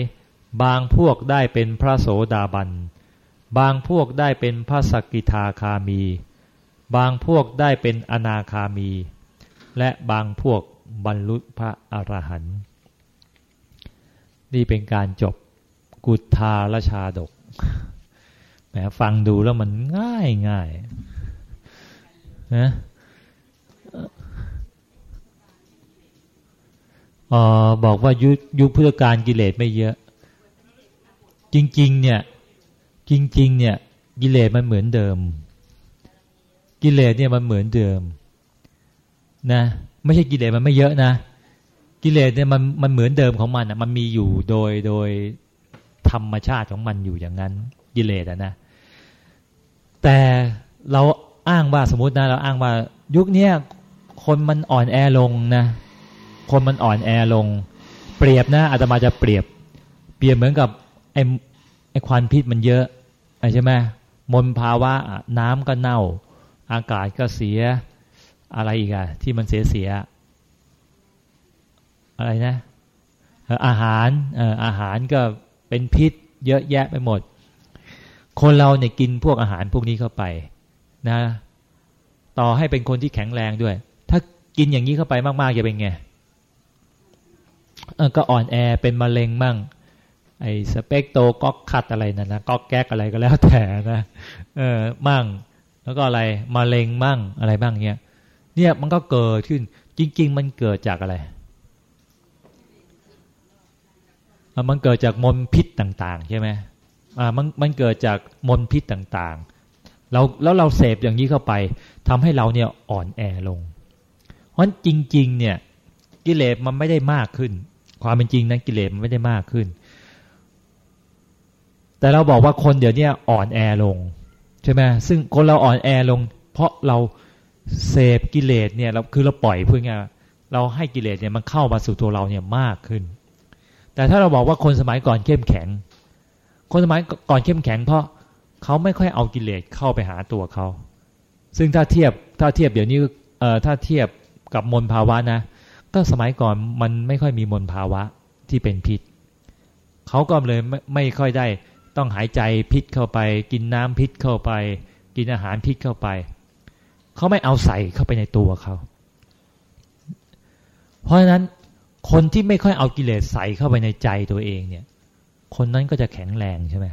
บางพวกได้เป็นพระโสดาบัน บางพวกได้เป็นพระสกิทาคามี บางพวกได้เป็นอนาคามี และบางพวกบรรลุพระอรหันต์ นี่เป็นการจบกุฏาลชาดกแหมฟังดูแล้วมันง่ายง่ายนะออบอกว่ายุยุพุทธการกิเลสไม่เยอะ จริง ๆ เนี่ย จริง ๆ เนี่ย กิเลสมันเหมือนเดิม กิเลสเนี่ยมันเหมือนเดิม นะ ไม่ใช่กิเลสมันไม่เยอะนะ กิเลสเนี่ยมันมันเหมือนเดิมของมันอะ มันมีอยู่โดยโดยธรรมชาติของมันอยู่อย่างนั้น กิเลสอะนะ แต่เราอ้างว่าสมมตินะ เราอ้างว่ายุคนี้คนมันอ่อนแอลงนะ คนมันอ่อนแอลง เปรียบนะอาตมาจะเปรียบ เปรียบเหมือนกับไอ้ไอ้ควันพิษมันเยอะใช่ไหมมลภาวะน้ำก็เน่า อากาศก็เสีย อะไรอีกอะที่มันเสียเสีย อะไรนะ อาหารอาหารก็เป็นพิษ เยอะแยะไปหมด คนเราเนี่ยกินพวกอาหารพวกนี้เข้าไปนะ ต่อให้เป็นคนที่แข็งแรงด้วย ถ้ากินอย่างนี้เข้าไปมากๆจะเป็นไงก็อ่อนแอเป็นมะเร็งมั่ง ไอ้สเปกโตก็คัดอะไรนะนะก็แก๊กอะไรก็แล้วแต่นะเออมั่ง แล้วก็อะไรมาเลงมั่งอะไรบ้างเนี้ยเนี่ยมันก็เกิดขึ้นจริง ๆ มันเกิดจากอะไร มันเกิดจากมลพิษต่าง ๆ ใช่ไหมอ่ามันมันเกิดจากมลพิษต่างๆเราแล้วเราเสพอย่างนี้เข้าไปทำให้เราเนี่ยอ่อนแอลง เพราะจริง ๆ เนี่ยกิเลสมันไม่ได้มากขึ้น ความเป็นจริงนั้นกิเลสมันไม่ได้มากขึ้น แต่เราบอกว่าคนเดี๋ยวนี้อ่อนแอลงใช่ไหมซึ่งคนเราอ่อนแอลง เพราะเราเสพกิเลสเนี่ยเราคือเราปล่อยเพื่อไงเราให้กิเลสเนี่ยมันเข้ามาสู่ตัวเราเนี่ยมากขึ้น แต่ถ้าเราบอกว่าคนสมัยก่อนเข้มแข็ง คนสมัยก่อนเข้มแข็งเพราะเขาไม่ค่อยเอากิเลสเข้าไปหาตัวเขา ซึ่งถ้าเทียบถ้าเทียบเดี๋ยวนี้เอ่อถ้าเทียบกับมลภาวะนะ ก็สมัยก่อนมันไม่ค่อยมีมลภาวะที่เป็นพิษ เขาก็เลยไม่ไม่ค่อยได้ต้องหายใจพิษเข้าไป กินน้ำพิษเข้าไป กินอาหารพิษเข้าไป เขาไม่เอาใส่เข้าไปในตัวเขา เพราะฉะนั้น คนที่ไม่ค่อยเอากิเลสใส่เข้าไปในใจตัวเองเนี่ย คนนั้นก็จะแข็งแรงใช่ไหม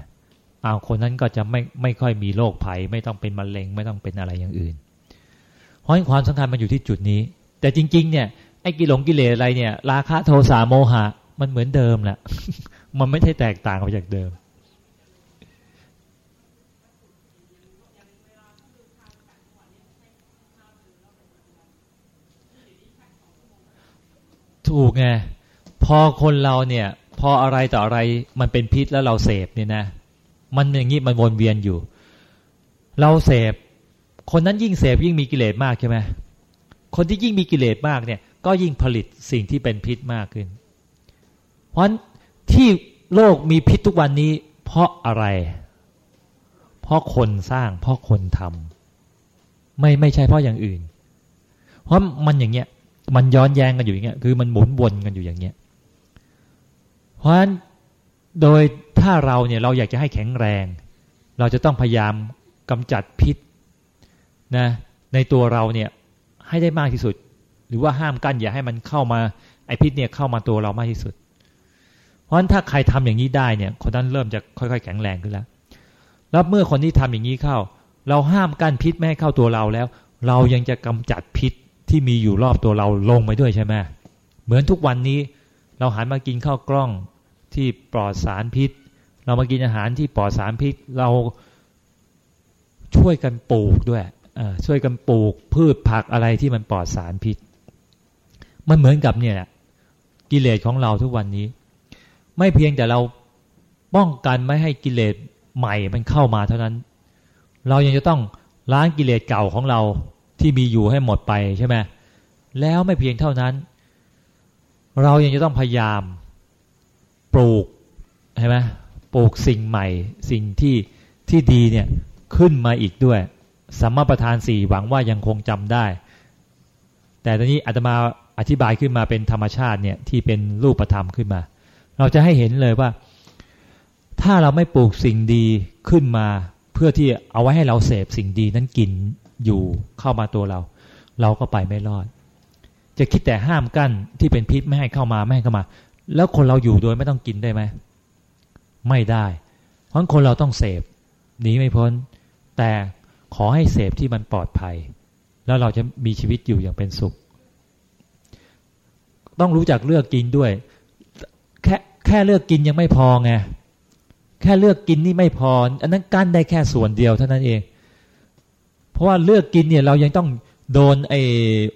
เอาคนนั้นก็จะไม่ไม่ค่อยมีโรคภัย ไม่ต้องเป็นมะเร็งไม่ต้องเป็นอะไรอย่างอื่น เพราะความสำคัญมันอยู่ที่จุดนี้ แต่จริง ๆ เนี่ยไอ้กิหลงกิเลสอะไรเนี่ย ราคะโทสะโมหะ มันเหมือนเดิมแหละมันไม่ได้แตกต่างไปจากเดิม ถูกไงพอคนเราเนี่ย พออะไรต่ออะไรมันเป็นพิษแล้วเราเสพเนี่ยนะ มันอย่างนี้มันวนเวียนอยู่ เราเสพคนนั้นยิ่งเสพยิ่งมีกิเลสมากใช่ไหมคนที่ยิ่งมีกิเลสมากเนี่ย ก็ยิ่งผลิตสิ่งที่เป็นพิษมากขึ้น เพราะที่โลกมีพิษทุกวันนี้ เพราะอะไร เพราะคนสร้าง เพราะคนทำไม่ไม่ใช่เพราะอย่างอื่น เพราะมันอย่างเงี้ย มันย้อนแย้งกันอยู่อย่างเงี้ยคือมันหมุนวนกันอยู่อย่างเงี้ยเพราะฉะนั้นโดยถ้าเราเนี่ยเราอยากจะให้แข็งแรง เราจะต้องพยายามกำจัดพิษนะในตัวเราเนี่ยให้ได้มากที่สุด หรือว่าห้ามกั้นอย่าให้มันเข้ามาไอพิษเนี่ยเข้ามาตัวเรามากที่สุด เพราะฉะนั้นถ้าใครทำอย่างนี้ได้เนี่ยคนนั้นเริ่มจะค่อยๆ แข็งแรงขึ้นแล้วแล้วเมื่อคนที่ทำอย่างนี้เข้า เราห้ามกั้นพิษไม่ให้เข้าตัวเราแล้ว เรายังจะกำจัดพิษ ที่มีอยู่รอบตัวเราลงไปด้วยใช่ไหมเหมือนทุกวันนี้เราหันมากินข้าวกล้องที่ปลอดสารพิษ เรามากินอาหารที่ปลอดสารพิษ เราช่วยกันปลูกด้วยช่วยกันปลูกพืชผักอะไรที่มันปลอดสารพิษ มันเหมือนกับเนี่ยกิเลสของเราทุกวันนี้ ไม่เพียงแต่เราป้องกันไม่ให้กิเลสใหม่มันเข้ามาเท่านั้น เรายังจะต้องล้างกิเลสเก่าของเรา ที่มีอยู่ให้หมดไปใช่ไหมแล้วไม่เพียงเท่านั้น เรายังจะต้องพยายามปลูกใช่ไหมปลูกสิ่งใหม่ สิ่งที่ที่ดีเนี่ยขึ้นมาอีกด้วยสัมมาประธานสี่หวังว่ายังคงจำได้ แต่ตอนนี้อาตมาอธิบายขึ้นมาเป็นธรรมชาติเนี่ยที่เป็นรูปธรรมขึ้นมา เราจะให้เห็นเลยว่า ถ้าเราไม่ปลูกสิ่งดีขึ้นมา เพื่อที่เอาไว้ให้เราเสพสิ่งดีนั้นกิน อยู่เข้ามาตัวเรา เราก็ไปไม่รอด จะคิดแต่ห้ามกั้นที่เป็นพิษไม่ให้เข้ามาไม่ให้เข้ามา แล้วคนเราอยู่โดยไม่ต้องกินได้ไหมไม่ได้ เพราะคนเราต้องเสพหนีไม่พ้น แต่ขอให้เสพที่มันปลอดภัย แล้วเราจะมีชีวิตอยู่อย่างเป็นสุข ต้องรู้จักเลือกกินด้วย แค่แค่เลือกกินยังไม่พอไงแค่เลือกกินนี่ไม่พอ อันนั้นกั้นได้แค่ส่วนเดียวเท่านั้นเอง เพราะว่าเลือกกินเนี่ยเรายังต้องโดนไอ้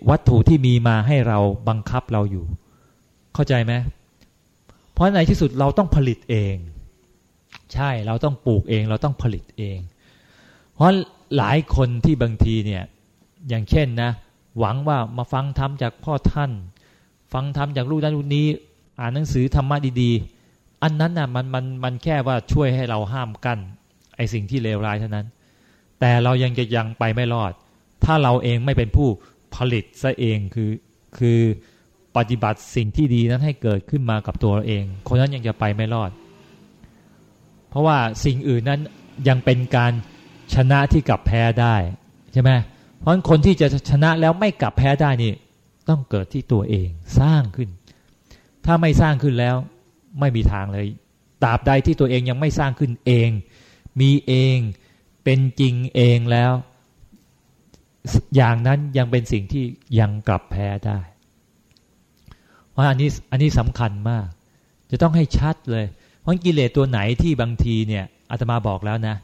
วัตถุที่มีมาให้เราบังคับเราอยู่ เข้าใจไหมเพราะในที่สุดเราต้องผลิตเอง ใช่เราต้องปลูกเองเราต้องผลิตเอง เพราะหลายคนที่บางทีเนี่ยอย่างเช่นนะ หวังว่ามาฟังธรรมจากพ่อท่าน ฟังธรรมจากลูกนั้นลูกนี้ อ่านหนังสือธรรมะดีๆ อันนั้นน่ะมันมันมันแค่ว่าช่วยให้เราห้ามกั้นไอสิ่งที่เลวร้ายเท่านั้น แต่เรายังจะยังไปไม่รอด ถ้าเราเองไม่เป็นผู้ผลิตซะเองคือคือปฏิบัติสิ่งที่ดีนั้นให้เกิดขึ้นมากับตัวเราเอง คนนั้นยังจะไปไม่รอด เพราะว่าสิ่งอื่นนั้นยังเป็นการชนะที่กลับแพ้ได้ใช่ไหมเพราะคนที่จะชนะแล้วไม่กลับแพ้ได้นี่ ต้องเกิดที่ตัวเองสร้างขึ้น ถ้าไม่สร้างขึ้นแล้วไม่มีทางเลยตราบใดที่ตัวเองยังไม่สร้างขึ้นเอง มีเอง เป็นจริงเองแล้ว อย่างนั้นยังเป็นสิ่งที่ยังกลับแพ้ได้ เพราะอันนี้อันนี้สำคัญมาก จะต้องให้ชัดเลย เพราะกิเลสตัวไหนที่บางทีเนี่ยอาตมาบอกแล้วนะ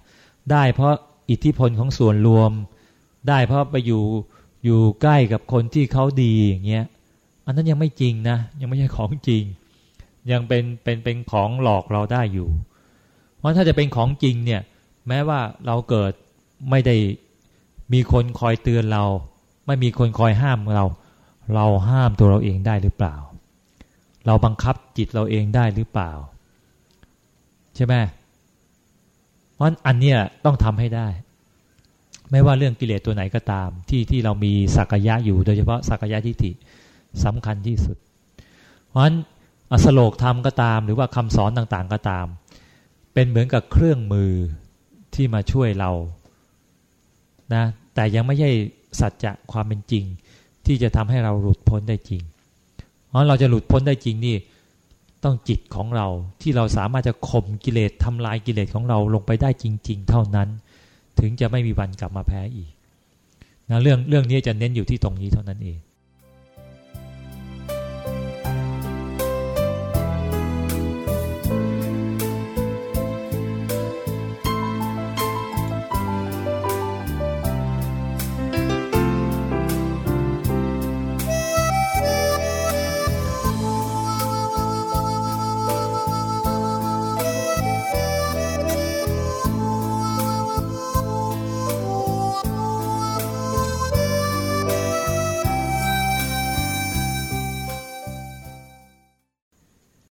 ได้เพราะอิทธิพลของส่วนรวม ได้เพราะไปอยู่อยู่ใกล้กับคนที่เขาดีอย่างเงี้ยอันนั้นยังไม่จริงนะ ยังไม่ใช่ของจริง ยังเป็นเป็นเป็นของหลอกเราได้อยู่ เพราะถ้าจะเป็นของจริงเนี่ย แม้ว่าเราเกิดไม่ได้มีคนคอยเตือนเรา ไม่มีคนคอยห้ามเรา เราห้ามตัวเราเองได้หรือเปล่า เราบังคับจิตเราเองได้หรือเปล่า ใช่ไหมเพราะอันเนี้ยต้องทำให้ได้ ไม่ว่าเรื่องกิเลสตัวไหนก็ตาม ที่ที่เรามีสักยะอยู่โดยเฉพาะสักยะทิฏฐิสำคัญที่สุด เพราะฉะนั้นอสโลกธรรมก็ตาม หรือว่าคำสอนต่างๆก็ตาม เป็นเหมือนกับเครื่องมือ ที่มาช่วยเรานะแต่ยังไม่ใช่สัจจะความเป็นจริง ที่จะทำให้เราหลุดพ้นได้จริงเพราะเราจะหลุดพ้นได้จริงนี่ต้องจิตของเราที่เราสามารถจะข่มกิเลสทำลายกิเลสของเราลงไปได้จริง ๆ เท่านั้น ถึงจะไม่มีวันกลับมาแพ้อีกนะเรื่องเรื่องนี้จะเน้นอยู่ที่ตรงนี้เท่านั้นเอง